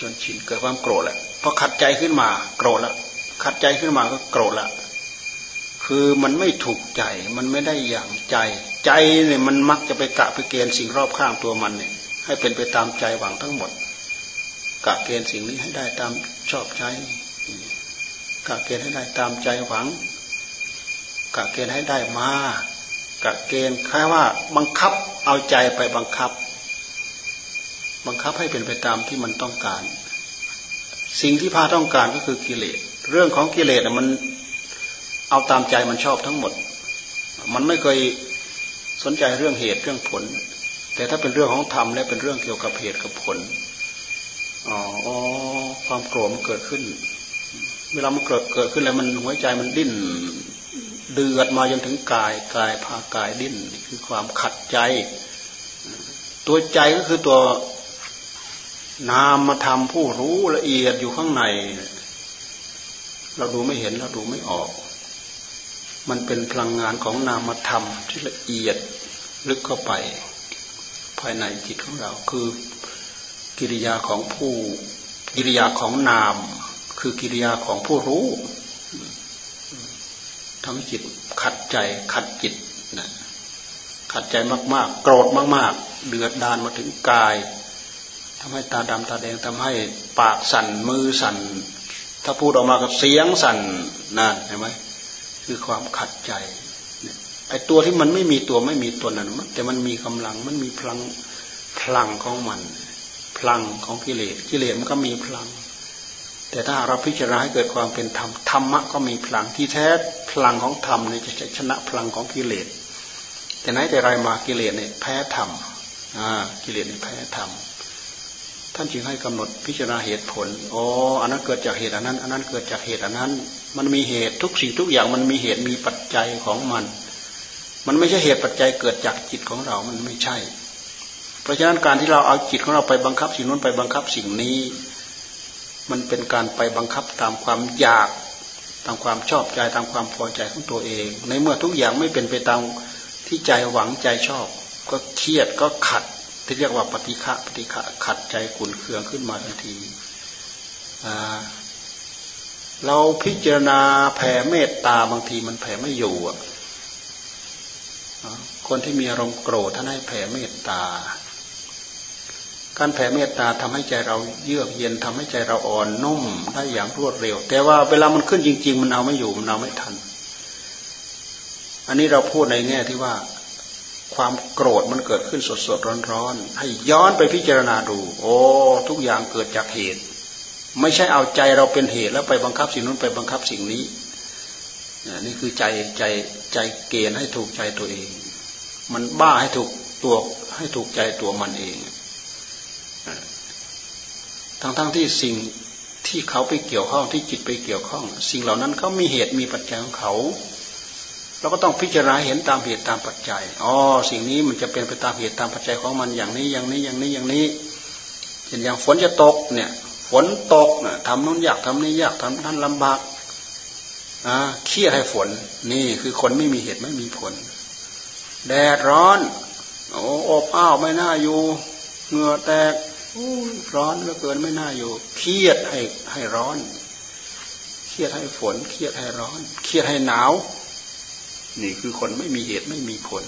จนชินเกิดความโกรธแหละพอขัดใจขึ้นมาโกรธล้วขัดใจขึ้นมาก็โกรธล้วคือมันไม่ถูกใจมันไม่ได้อย่างใจ ใจเนี่ยมันมักจะไปกะไปเกณฑ์สิ่งรอบข้างตัวมันเนี่ยให้เป็นไปตามใจหวังทั้งหมดกะเกณฑ์สิ่งนี้ให้ได้ตามชอบใจกะเกณฑ์ให้ได้ตามใจหวังกะเกณฑ์ให้ได้มา กะเกณฑ์แค่ว่าบังคับเอาใจไปบังคับ บังคับให้เป็นไปตามที่มันต้องการ สิ่งที่พาต้องการก็คือกิเลสเรื่องของกิเลสมันเอาตามใจมันชอบทั้งหมด มันไม่เคยสนใจเรื่องเหตุเรื่องผล แต่ถ้าเป็นเรื่องของธรรมและเป็นเรื่องเกี่ยวกับเหตุกับผลอ๋อความโกรธมันเกิดขึ้น เวลามันเกิดเกิดขึ้นแล้วมันหัวใจมันดิ้น เดือดมาจนถึงกายกายพากายดิ้นคือความขัดใจ ตัวใจก็คือตัวนามมาทำผู้รู้ละเอียดอยู่ข้างใน เราดูไม่เห็นเราดูไม่ออก มันเป็นพลังงานของนามธรรมที่ละเอียดลึกเข้าไป ภายในจิตของเราคือกิริยาของผู้กิริยาของนาม คือกิริยาของผู้รู้ ทำให้จิตขัดใจขัดจิตนะขัดใจมาก ๆ โกรธมาก ๆ เดือดดานมาถึงกายทำให้ตาดำตาแดงทำให้ปากสั่นมือสั่น ถ้าพูดออกมากับเสียงสั่นนั่นเห็นไหมคือความขัดใจไอ้ตัวที่มันไม่มีตัวไม่มีตัวนั้นแต่มันมีกำลังมันมีพลังพลังของมัน พลังของกิเลสกิเลสมันก็มีพลัง แต่ถ้าเราพิจารณาให้เกิดความเป็นธรรมธรรมะก็มีพลังที่แท้พลังของธรรมเนี่ยจะชนะพลังของกิเลส แต่ไหนแต่ไรมากิเลสเนี่ยแพ้ธรรมกิเลสเนี่ยแพ้ธรรมท่านจึงให้กำหนดพิจารณาเหตุผลอ๋ออันนั้นเกิดจากเหตุอันนั้น อันนั้นเกิดจากเหตุอันนั้น มันมีเหตุทุกสิ่งทุกอย่างมันมีเหตุมีปัจจัยของมัน มันไม่ใช่เหตุปัจจัยเกิดจากจิตของเรา มันไม่ใช่ เพราะฉะนั้นการที่เราเอาจิตของเราไปบังคับสิ่งนู้นไปบังคับสิ่งนี้ มันเป็นการไปบังคับตามความอยากตามความชอบใจตามความพอใจของตัวเอง ในเมื่อทุกอย่างไม่เป็นไปตามที่ใจหวังใจชอบ ก็เครียดก็ขัด ที่เรียกว่าปฏิฆะปฏิฆะขัดใจขุนเคืองขึ้นมาทันทีเราพิจารณาแผ่เมตตาบางทีมันแผ่ไม่อยู่คนที่มีอารมณ์โกรธท่านให้แผ่เมตตา การแผ่เมตตาทำให้ใจเราเยือกเย็นทำให้ใจเราอ่อนนุ่มได้อย่างรวดเร็ว แต่ว่าเวลามันขึ้นจริง ๆ มันเอาไม่อยู่มันเอาไม่ทัน อันนี้เราพูดในแง่ที่ว่าความโกรธมันเกิดขึ้นสดสดร้อนร้อนให้ย้อนไปพิจารณาดู โอ้ทุกอย่างเกิดจากเหตุ ไม่ใช่เอาใจเราเป็นเหตุแล้วไปบังคับสิ่งนู้นไปบังคับสิ่งนี้นี่คือใจใจใจเกณฑ์ให้ถูกใจตัวเอง มันบ้าให้ถูกตัวให้ถูกใจตัวมันเอง ทั้งๆทที่สิ่งที่เขาไปเกี่ยวข้องที่จิตไปเกี่ยวข้อง สิ่งเหล่านั้นเขามีเหตุมีปัจจัยของเขาเราก็ต้องพิจารณาเห็นตามเหตุตามปัจจัยอ๋อสิ่งนี้มันจะเป็นไปตามเหตุตามปัจจัยของมันอย่างนี้อย่างนี้อย่างนี้อย่างนี้เช่นอย่างฝนจะตกเนี่ยฝนตกนะทำนู้นยากทำนี้ยากทำนั้นลำบากอ่าเครียดให้ฝนนี่คือคนไม่มีเหตุไม่มีผล แดดร้อนโอ้อบอ้าวไม่น่าอยู่เหงื่อแตก ร้อนเหลือเกินไม่น่าอยู่ เครียดให้ให้ร้อน เครียดให้ฝน เครียดให้ร้อน เครียดให้หนาว นี่คือคนไม่มีเหตุไม่มีผล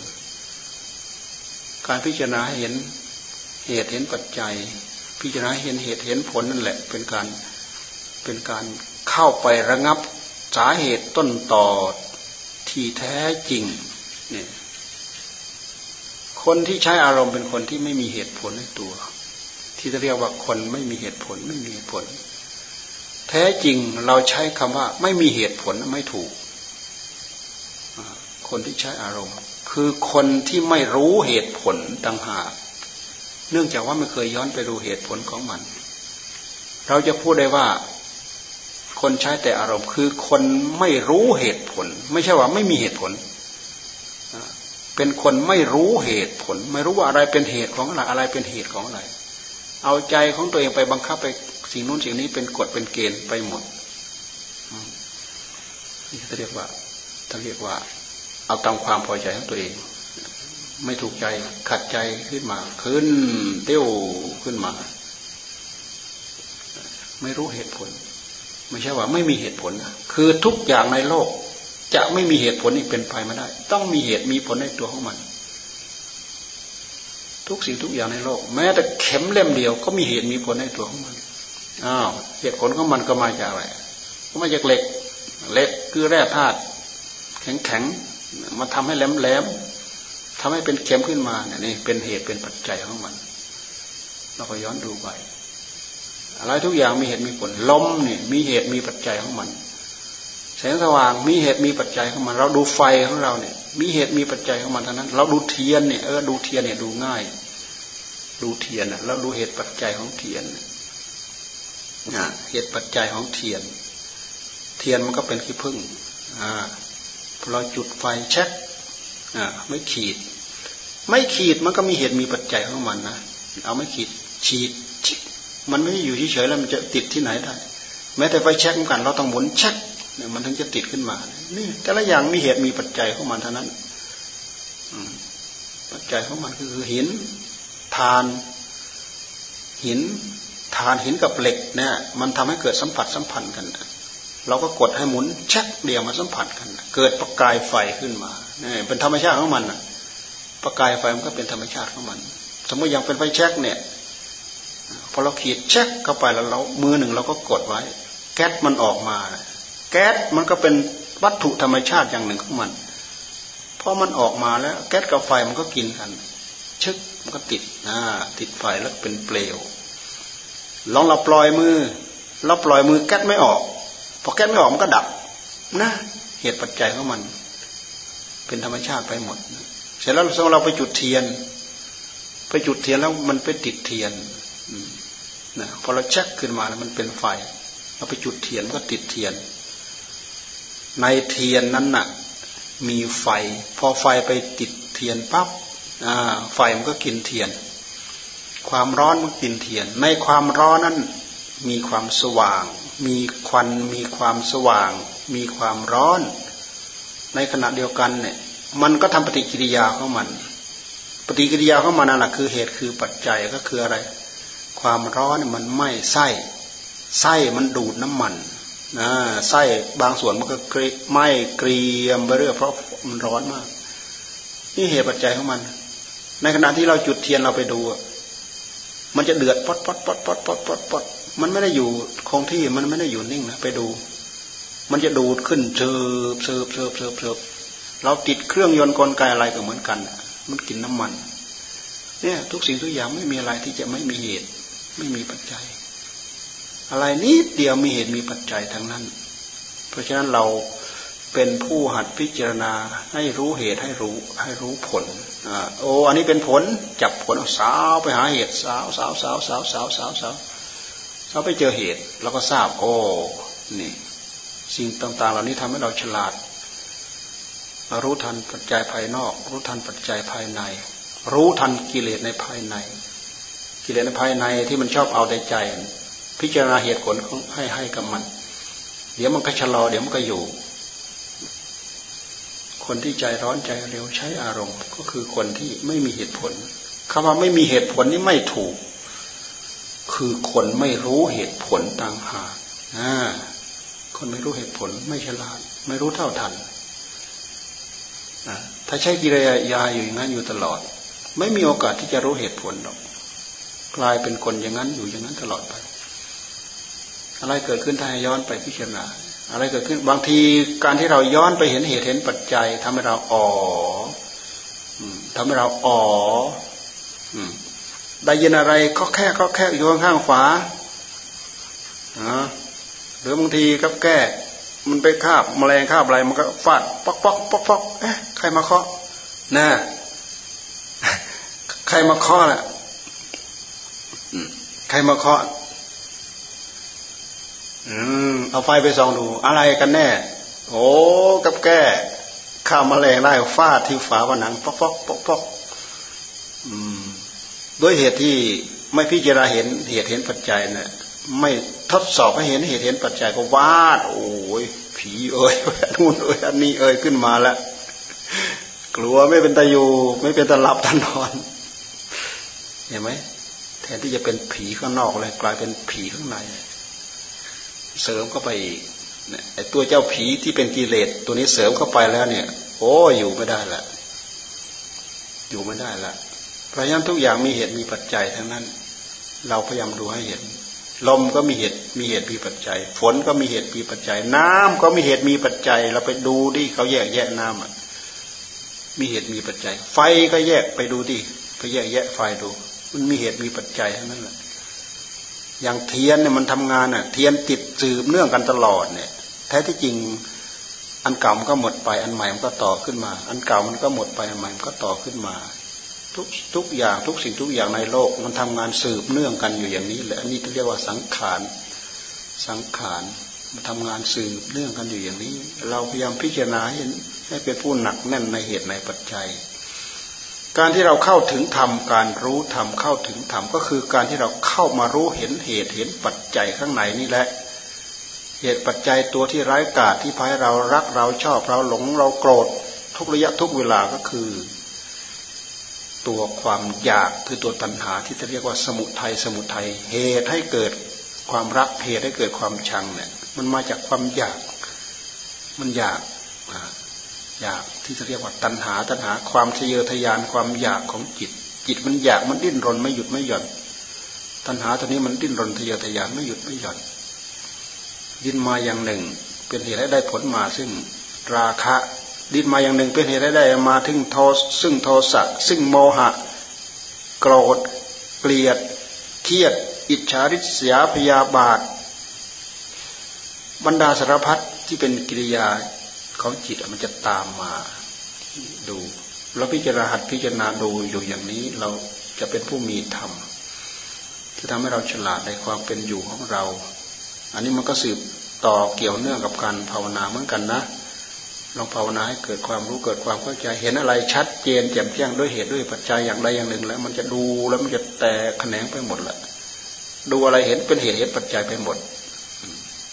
การพิจารณาเห็นเหตุเห็นปัจจัย พิจารณาเห็นเหตุเห็นผลนั่นแหละ เป็นการเป็นการเข้าไประงับสาเหตุต้นต่อที่แท้จริงเนี่ยคนที่ใช้อารมณ์เป็นคนที่ไม่มีเหตุผลในตัว ที่จะเรียกว่าคนไม่มีเหตุผลไม่มีเหตุผล แท้จริงเราใช้คำว่า ไม่มีเหตุผลไม่ถูก คนที่ใช้อารมณ์ คือคนที่ไม่รู้เหตุผลต่างหากเนื่องจากว่าไม่เคยย้อนไปดูเหตุผลของมัน เราจะพูดได้ว่า คนใช้แต่อารมณ์ คือคนไม่รู้เหตุผล ไม่ใช่ว่าไม่มีเหตุผลเป็นคนไม่รู้เหตุผล ไม่รู้ว่าอะไรเป็นเหตุของอะไรอะไรเป็นเหตุของอะไร เอาใจของตัวเองไปบังคับไปสิ่งนู้นสิ่งนี้เป็นกฎเป็นเกณฑ์ไปหมดนี่เขาเรียกว่าเขาเรียกว่า เอาตามความพอใจของตัวเอง ไม่ถูกใจขัดใจขึ้นมา ขึ้นเตี้ยวขึ้นมา ไม่รู้เหตุผล ไม่ใช่ว่า ไม่มีเหตุผลคือทุกอย่างในโลก จะไม่มีเหตุผลอีกเป็นไปไม่ได้ ต้องมีเหตุมีผลในตัวของมัน ทุกสิ่งทุกอย่างในโลก แม้แต่เข็มเล่มเดียวก็มีเหตุมีผลในตัวของมันอ้าวเหตุผลของมันก็มาจากอะไรก็มาจากเหล็กเหล็กคือแร่ธาตุแข็งแข็งมาทำให้แหลมแหลมทำให้เป็นเข็มขึ้นมาเนี่ยนี่เป็นเหตุเป็นปัจจัยของมันเราก็ย้อนดูไปอะไรทุกอย่างมีเหตุมีผลลมเนี่ยมีเหตุมีปัจจัยของมัน แสงสว่างมีเหตุมีปัจจัยของมัน เราดูไฟของเราเนี่ย มีเหตุมีปัจจัยของมันเท่านั้น เราดูเทียนเนี่ยเออดูเทียนเนี่ยดูง่าย ดูเทียนนะแล้วดูเหตุปัจจัยของเทียนนะเหตุปัจจัยของเทียน เทียนมันก็เป็นขี้ผึ้งอ่าเราจุดไฟแช็คอ่าไม่ขีด ไม่ขีดมันก็มีเหตุมีปัจจัยของมันนะเอาไม่ขีดฉีดมันไม่ได้อยู่เฉยๆแล้วมันจะติดที่ไหนได้ แม้แต่ไฟแช็คเหมือนกัน เราต้องหมุนแช็ค เนี่ยมันถึงจะติดขึ้นมา นี่ แต่ละอย่างมีเหตุมีปัจจัยของมันเท่านั้นปัจจัยของมันคือหินทานหินทานหินกับเหล็กเนี่ยมันทำให้เกิดสัมผัสสัมพันธ์กันเราก็กดให้หมุนเช็คเดียวมาสัมผัสกัน เกิดประกายไฟขึ้นมาเนี่ยเป็นธรรมชาติของมันประกายไฟมันก็เป็นธรรมชาติของมัน สมมติอย่างเป็นไฟแช็คเนี่ยพอเราขีดเช็คเข้าไปแล้วเรามือหนึ่งเราก็กดไว้ แก๊สมันออกมา แก๊สมันก็เป็นวัตถุธรรมชาติอย่างหนึ่งของมันพอมันออกมาแล้ว แก๊สกับไฟมันก็กินกันชึกมันก็ติดอ่าติดไฟแล้วเป็นเปลว ลองเราปล่อยมือเราปล่อยมือแก๊สไม่ออก พอแก๊สไม่ออกมันก็ดับนะเหตุปัจจัยของมัน เป็นธรรมชาติไปหมด เสร็จแล้วเราไปจุดเทียน ไปจุดเทียนแล้วมันไปติดเทียนนะพอเราเช็คขึ้นมาแล้วมันเป็นไฟเราไปจุดเทียนก็ติดเทียน ในเทียนนั้นน่ะมีไฟ พอไฟไปติดเทียนปั๊บไฟมันก็กินเทียน ความร้อนมันกินเทียน ในความร้อนนั้นมีความสว่าง มีควันมีความสว่าง มีความร้อน ในขณะเดียวกันเนี่ยมันก็ทำปฏิกิริยาของมัน ปฏิกิริยาของมันนั่นแหละคือเหตุคือปัจจัยก็คืออะไร ความร้อนมันไหม้ไส้ไส้มันดูดน้ำมัน ไส้บางส่วนมันก็ไหม้เกรียมไปเรื่อยเพราะมันร้อนมาก นี่เหตุปัจจัยของมัน ในขณะที่เราจุดเทียนเราไปดูมันจะเดือดปดปดปดปดปดปดปดมันไม่ได้อยู่คงที่มันไม่ได้อยู่นิ่งนะไปดู มันจะดูดขึ้นเชิบเชิบเชิบเชิบเชิบเราติดเครื่องยนต์กลไกอะไรก็เหมือนกันมันกินน้ำมัน เนี่ย ทุกสิ่งทุกอย่างไม่มีอะไรที่จะไม่มีเหตุ ไม่มีปัจจัย อะไรนิดเดียวมีเหตุมีปัจจัยทั้งนั้น เพราะฉะนั้นเราเป็นผู้หัดพิจารณาให้รู้เหตุให้รู้ให้รู้ผลอ่าโอ้อันนี้เป็นผลจับผลสาวไปหาเหตุสาวสาวสาวสาวสาวสาวสาวสาวไปเจอเหตุแล้วก็ทราบโอ้นี่สิ่งต่าง ๆ เหล่านี้ทำให้เราฉลาด รู้ทันปัจจัยภายนอก รู้ทันปัจจัยภายใน รู้ทันกิเลสในภายใน กิเลสในภายในที่มันชอบเอาใจใจ พิจารณาเหตุผลของให้ให้กับมัน เดี๋ยวมันก็ชะลอ เดี๋ยวมันก็อยู่ คนที่ใจร้อนใจเร็วใช้อารมณ์ ก็คือคนที่ไม่มีเหตุผลคำว่าไม่มีเหตุผลนี่ไม่ถูก คือคนไม่รู้เหตุผลต่างหากคนไม่รู้เหตุผลไม่ฉลาด ไม่รู้เท่าทันถ้าใช้กิริยาอยู่อย่างนั้นอยู่ตลอด ไม่มีโอกาสที่จะรู้เหตุผลหรอกกลายเป็นคนอย่างนั้นอยู่อย่างนั้นตลอดไป อะไรเกิดขึ้นถ้าย้อนไปพิจารณา อะไรเกิดขึ้น บางทีการที่เราย้อนไปเห็นเหตุเห็นปัจจัยทำให้เราอ๋อทำให้เราอ๋อได้ยินอะไรก็แค่ก็แค่อยู่ข้างๆฝาหรือบางทีก็แก้มันไปคาบแมลงคาบอะไรมันก็ฟาดปอกปอกปอกปอกเอ๊ะใครมาเคาะน่ะใครมาเคาะน่ะใครมาเคาะ อืมเอาไฟไปส่องดู อะไรกันแน่ โอ้กับแก้ข้าวแมลงได้ฟาดที่ฝาผนังปอกปอกปอกปอกด้วยเหตุที่ไม่พิจารณาเห็นเหตุเห็นปัจจัยเนะ่ยไม่ทดสอบให้เห็นเหตุเห็นปัจจัยก็วาด โอ้ยผีเอ้ยนู่นเอ้ยอันนี้เอ้ยขึ้นมาแล้วกลัวไม่เป็นตาอยู่ ไม่เป็นตาหลับตานอน เห็นไหมแทนที่จะเป็นผีข้างนอกเลยกลายเป็นผีข้างใน เสริมเข้าไปอีกไอ้ตัวเจ้าผีที่เป็นกิเลสตัวนี้เสริมเข้าไปแล้วเนี่ย โอ้อยู่ไม่ได้ละอยู่ไม่ได้ละเพราะฉะนั้นทุกอย่างมีเหตุมีปัจจัยทั้งนั้น เราพยายามดูให้เห็น ลมก็มีเหตุมีเหตุมีปัจจัย ฝนก็มีเหตุมีปัจจัย น้ำก็มีเหตุมีปัจจัย เราไปดูดิเขาแยกแยะน้ำอะมีเหตุมีปัจจัย ไฟก็แยกไปดูดิไปแยกแยะไฟดู มันมีเหตุมีปัจจัยทั้งนั้นแหละ อย่างเทียนเนี่ยมันทำงานอะ เทียนติดสืบเนื่องกันตลอดเนี่ย แท้ที่จริง อันเก่ามันก็หมดไป อันใหม่มันก็ต่อขึ้นมา อันเก่ามันก็หมดไปอันใหม่มันก็ต่อขึ้นมา ทุกทุกอย่างทุกสิ่งทุกอย่างในโลก มันทำงานสืบเนื่องกันอยู่อย่างนี้แหละอันนี้เรียกว่าสังขารสังขารมันทำงานสืบเนื่องกันอยู่อย่างนี้ เราพยายามพิจารณาให้เป็นผู้หนักแน่นในเหตุในปัจจัย การที่เราเข้าถึงธรรมการรู้ธรรมเข้าถึงธรรมก็คือการที่เราเข้ามารู้เห็นเหตุเห็นปัจจัยข้างในนี่แหละ เหตุปัจจัยตัวที่ร้ายกาจที่พายเรารักเราชอบเราหลงเราโกรธ ทุกระยะทุกเวลาก็คือ ตัวความอยากคือตัวตัณหาที่จะเรียกว่าสมุทัยสมุทัยเหตุให้เกิดความรักเหตุให้เกิดความชังเนี่ยมันมาจากความอยาก มันอยากอยาก ที่จะเรียกว่าตัณหาตัณหาความทะเยอทะยานความอยากของจิต จิตมันอยากมันดิ้นรนไม่หยุดไม่หย่อน ตัณหาตัวนี้มันดิ้นรนทะเยอทะยานไม่หยุดไม่หย่อน ดิ้นมาอย่างหนึ่ง เป็นเหตุให้ได้ผลมาซึ่งราคะดิ้นมาอย่างหนึ่งเป็นเหตุได้มาถึงโทซึ่งโทสะซึ่งโมหะ โกรธ เกลียด เครียด อิจฉาริษยาพยาบาท บรรดาสารพัดที่เป็นกิริยา ของจิตมันจะตามมาดูเราพิจารณาหัดพิจารณาดูอยู่อย่างนี้เราจะเป็นผู้มีธรรมจะทำให้เราฉลาดในความเป็นอยู่ของเรา อันนี้มันก็สืบต่อเกี่ยวเนื่องกับการภาวนาเหมือนกันนะลองภาวนาให้เกิดความรู้เกิดความเข้าใจเห็นอะไรชัดเจนแจ่มแจ้งด้วยเหตุด้วยปัจจัยอย่างใดอย่างหนึ่ง แล้ว มันจะดูแล้วมันจะแตกแขนงไปหมดแหละดูอะไรเห็นเป็นเหตุเห็นปัจจัยไปหมด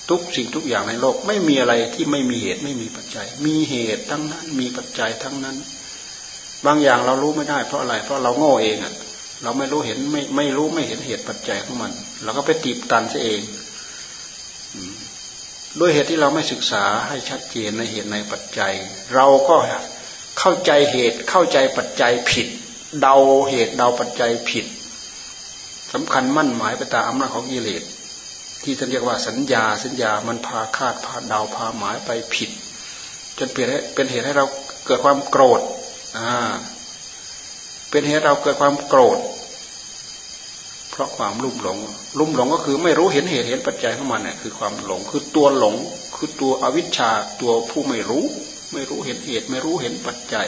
ทุกสิ่งทุกอย่างในโลกไม่มีอะไรที่ไม่มีเหตุไม่มีปัจจัย มีเหตุทั้งนั้นมีปัจจัยทั้งนั้น บางอย่างเรารู้ไม่ได้ เพราะอะไร เพราะเราโง่เองอะ เราไม่รู้เห็นไม่ไม่รู้ไม่เห็นเหตุปัจจัยของมันเราก็ไปตีบตันซะเองด้วยเหตุที่เราไม่ศึกษาให้ชัดเจนในเหตุในปัจจัย เราก็เข้าใจเหตุเข้าใจปัจจัยผิด เดาเหตุเดาปัจจัยผิดสำคัญมั่นหมายไปตามอำนาจของกิเลส ที่ท่านเรียกว่าสัญญา สัญญามันพาคาดพาเดาพาหมายไปผิด จนเปลี่ยนเป็นเหตุให้เราเกิดความโกรธอ่าเป็นเหตุเราเกิดความโกรธ เพราะความลุ่มหลง ลุ่มหลงก็คือไม่รู้เห็นเหตุเห็นปัจจัยของมันเนี่ยคือความหลง คือตัวหลง คือตัวอวิชชาตัวผู้ไม่รู้ ไม่รู้เห็นเหตุ ไม่รู้เห็นปัจจัย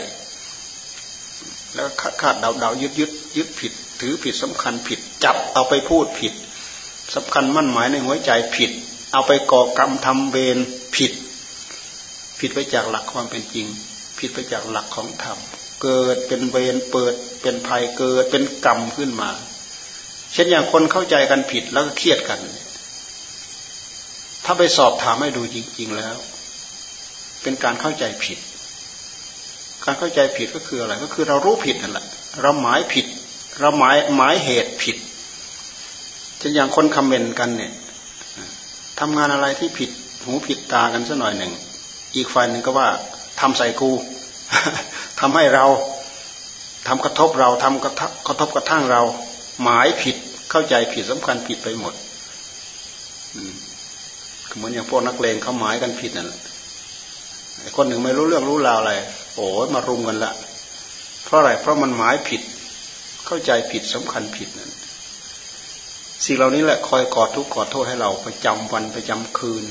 แล้วคาดเดาเดายึดยึดยึดผิด ถือผิดสำคัญผิด จับเอาไปพูดผิด สำคัญมั่นหมายในหัวใจผิด เอาไปก่อกรรมทำเวรผิด ผิดไปจากหลักความเป็นจริง ผิดไปจากหลักของธรรมเกิดเป็นเวรเปิดเป็นภัยเกิดเป็นกรรมขึ้นมา เช่นอย่างคนเข้าใจกันผิดแล้วก็เครียดกัน ถ้าไปสอบถามให้ดูจริง ๆแล้ว เป็นการเข้าใจผิด การเข้าใจผิดก็คืออะไร ก็คือเรารู้ผิดนั่นแหละเราหมายผิด เราหมายหมายเหตุผิด เช่นอย่างคนคอมเมนต์กันเนี่ยทำงานอะไรที่ผิดหูผิดตากันสัหน่อยหนึ่ง อีกฝ่ายหนึ่งก็ว่าทำใส่กูทำให้เราทำกระทบเราทำกระทบกระทั่งเรา หมายผิดเข้าใจผิดสำคัญผิดไปหมดเหมือนอย่างพวกนักเลงเขาหมายกันผิดนั่นแหละคนหนึ่งไม่รู้เรื่องรู้ราวอะไร โอ้มารุมกันละ เพราะอะไร เพราะมันหมายผิด เข้าใจผิดสำคัญผิดนั่น สิ่งเหล่านี้แหละคอยกอดทุกข์กอดโทษให้เราประจำวันประจำคืน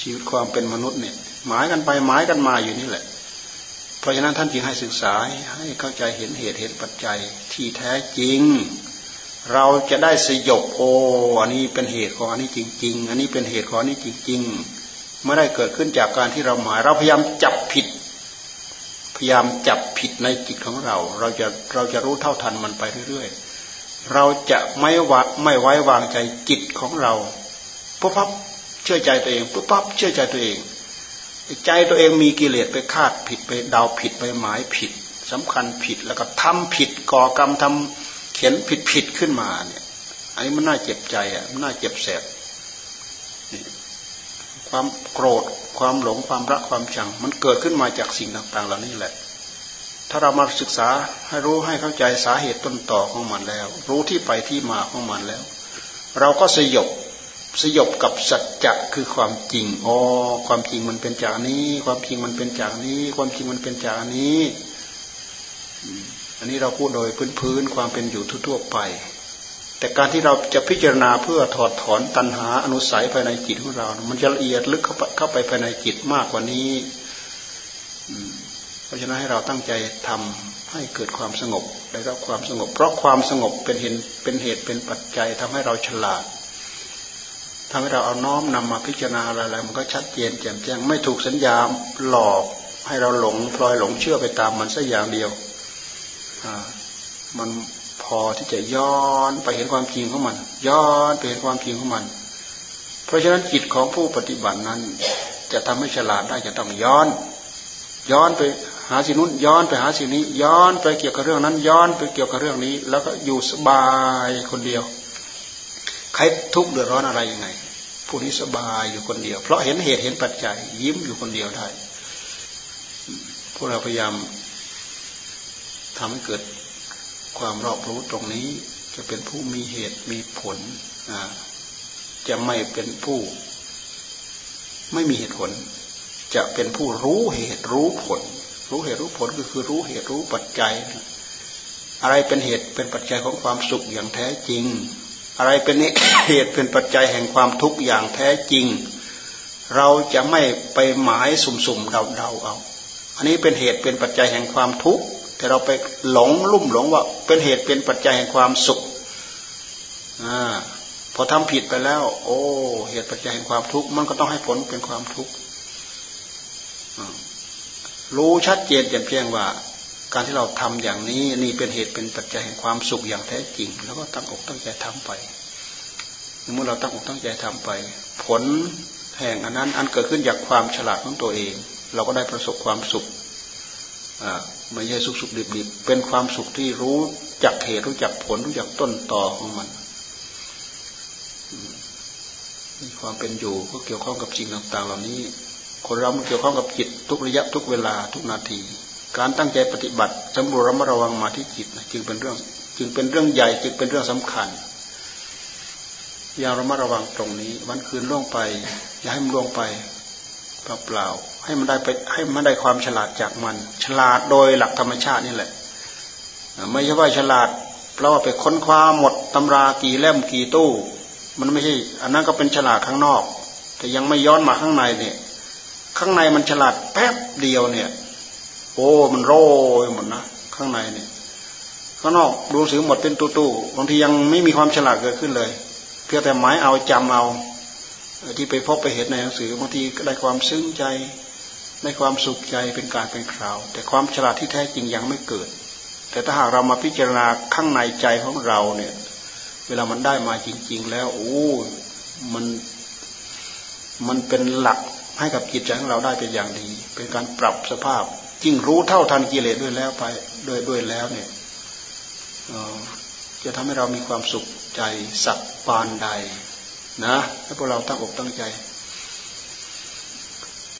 ชีวิตความเป็นมนุษย์เนี่ย หมายกันไปหมายกันมาอยู่นี่แหละ เพราะฉะนั้นท่านจึงให้ศึกษาให้เข้าใจเห็นเหตุเห็นปัจจัยที่แท้จริง เราจะได้สยบโออันนี้เป็นเหตุของอันนี้จริง ๆ อันนี้เป็นเหตุของอันนี้จริง ๆ ไม่ได้เกิดขึ้นจากการที่เราหมายเราพยายามจับผิดพยายามจับผิดในจิตของเรา เราจะเราจะรู้เท่าทันมันไปเรื่อย ๆ เราจะไม่วะไม่ไว้วางใจจิตของเราปุ๊บปั๊บเชื่อใจตัวเองปุ๊บปั๊บเชื่อใจตัวเอง ใจตัวเองมีกิเลสไปคาดผิดไปเดาผิดไปหมายผิดสำคัญผิดแล้วก็ทำผิดก่อกรรมทำเขียนผิดผิดขึ้นมาเนี่ยอันนี้มันน่าเจ็บใจอะมันน่าเจ็บแสบความโกรธความหลงความรักความชัง มันเกิดขึ้นมาจากสิ่งต่างๆ เหล่านี้แหละ ถ้าเรามาศึกษาให้รู้ให้เข้าใจสาเหตุต้นต่อของมันแล้ว รู้ที่ไปที่มาของมันแล้ว เราก็สยบสยบกับสัจจะคือความจริงอ๋อความจริงมันเป็นจากนี้ ความจริงมันเป็นจากนี้ ความจริงมันเป็นจากนี้ อันนี้เราพูดโดยพื้นๆความเป็นอยู่ทั่วๆไป แต่การที่เราจะพิจารณาเพื่อถอดถอนตัณหาอนุสัยภายในจิตของเรา มันจะละเอียดลึกเข้าไปเข้าไปภายในจิตมากกว่านี้ เพราะฉะนั้นให้เราตั้งใจทำให้เกิดความสงบได้รับความสงบ เพราะความสงบเป็นเหตุเป็นเหตุเป็นปัจจัยทำให้เราฉลาดทำให้เราเอาน้อมนำมาพิจารณาอะไรๆมันก็ชัดเจนแจ่มแจ้ง ไม่ถูกสัญญาหลอกให้เราหลงพลอยหลงเชื่อไปตามมันสักอย่างเดียวมันพอที่จะย้อนไปเห็นความจริงของมัน ย้อนไปเห็นความจริงของมัน เพราะฉะนั้นจิตของผู้ปฏิบัตินั้น จะทำให้ฉลาดได้จะต้องย้อน ย้อนไป หาสิ่งนู้นย้อนไปหาสิ่งนี้ ย้อนไปเกี่ยวกับเรื่องนั้น ย้อนไปเกี่ยวกับเรื่องนี้ แล้วก็อยู่สบายคนเดียว ใครทุกข์เดือดร้อนอะไรยังไงผู้นี้สบายอยู่คนเดียว เพราะเห็นเหตุเห็นปัจจัย ยิ้มอยู่คนเดียวได้พวกเราพยายามทำให้เกิดความรอบรู้ตรงนี้ จะเป็นผู้มีเหตุมีผลจะไม่เป็นผู้ ไม่มีเหตุผล จะเป็นผู้รู้เหตุรู้ผล รู้เหตุรู้ผลก็คือรู้เหตุรู้ปัจจัย อะไรเป็นเหตุเป็นปัจจัยของความสุขอย่างแท้จริง อะไรเป็นเหตุเป็นปัจจัยแห่งความทุกข์อย่างแท้จริง เราจะไม่ไปหมายสุ่มๆเดาๆเอา อันนี้เป็นเหตุเป็นปัจจัยแห่งความทุกข์แต่เราไปหลงลุ่มหลงว่าเป็นเหตุเป็นปัจจัยแห่งความสุขอ่าพอทำผิดไปแล้ว โอ้ เหตุปัจจัยแห่งความทุกข์มันก็ต้องให้ผลเป็นความทุกข์ รู้ชัดเจนแจ่มแจ้งว่า การที่เราทำอย่างนี้นี่เป็นเหตุเป็นปัจจัยแห่งความสุขอย่างแท้จริง แล้วก็ตั้งอกตั้งใจทำไปเมื่อเราตั้งอกตั้งใจทำไป ผลแห่งอันนั้นอันเกิดขึ้นจากความฉลาดของตัวเอง เราก็ได้ประสบความสุขไม่ใช่สุขสุขดิบดิบเป็นความสุขที่รู้จักเหตุรู้จักผลรู้จักต้นต่อของมันมีความเป็นอยู่ก็เกี่ยวข้องกับสิ่งต่างๆ เหล่านี้ คนเรามันเกี่ยวข้องกับจิตทุกระยะทุกเวลาทุกนาที การตั้งใจปฏิบัติสำรวจระมัดระวังมาที่จิตจึงเป็นเรื่อง จึงเป็นเรื่องใหญ่จึงเป็นเรื่องสำคัญอย่าระมัดระวังตรงนี้ วันคืนล่วงไป อย่าให้มันล่วงไปเปล่าๆให้มันได้ไปให้มันได้ความฉลาดจากมัน ฉลาดโดยหลักธรรมชาตินี่แหละ ไม่ใช่ว่าฉลาดเพราะว่าไปค้นคว้าหมดตำรากี่เล่มกี่ตู้ มันไม่ใช่ อันนั้นก็เป็นฉลาดข้างนอก แต่ยังไม่ย้อนมาข้างในเนี่ย ข้างในมันฉลาดแป๊บเดียวเนี่ย โอ้มันโรยหมดนะข้างในเนี่ยข้างนอกดูสือหมดเป็นตู้ๆบางทียังไม่มีความฉลาดเกิดขึ้นเลย เพียงแต่หมายเอาจำเอาที่ไปพบไปเห็นในหนังสือบางทีก็ได้ความซึ้งใจได้ความสุขใจเป็นการเป็นคราว แต่ความฉลาดที่แท้จริงยังไม่เกิด แต่ถ้าหากเรามาพิจารณาข้างในใจของเราเนี่ย เวลามันได้มาจริง ๆ แล้วโอ้มันมันเป็นหลัก ให้กับจิตใจของเราได้เป็นอย่างดี เป็นการปรับสภาพยิ่งรู้เท่าทันกิเลสด้วยแล้วไปด้วยด้วยแล้วเนี่ยจะทำให้เรามีความสุขใจสักปานใด นะให้พวกเราตั้งอกตั้งใจ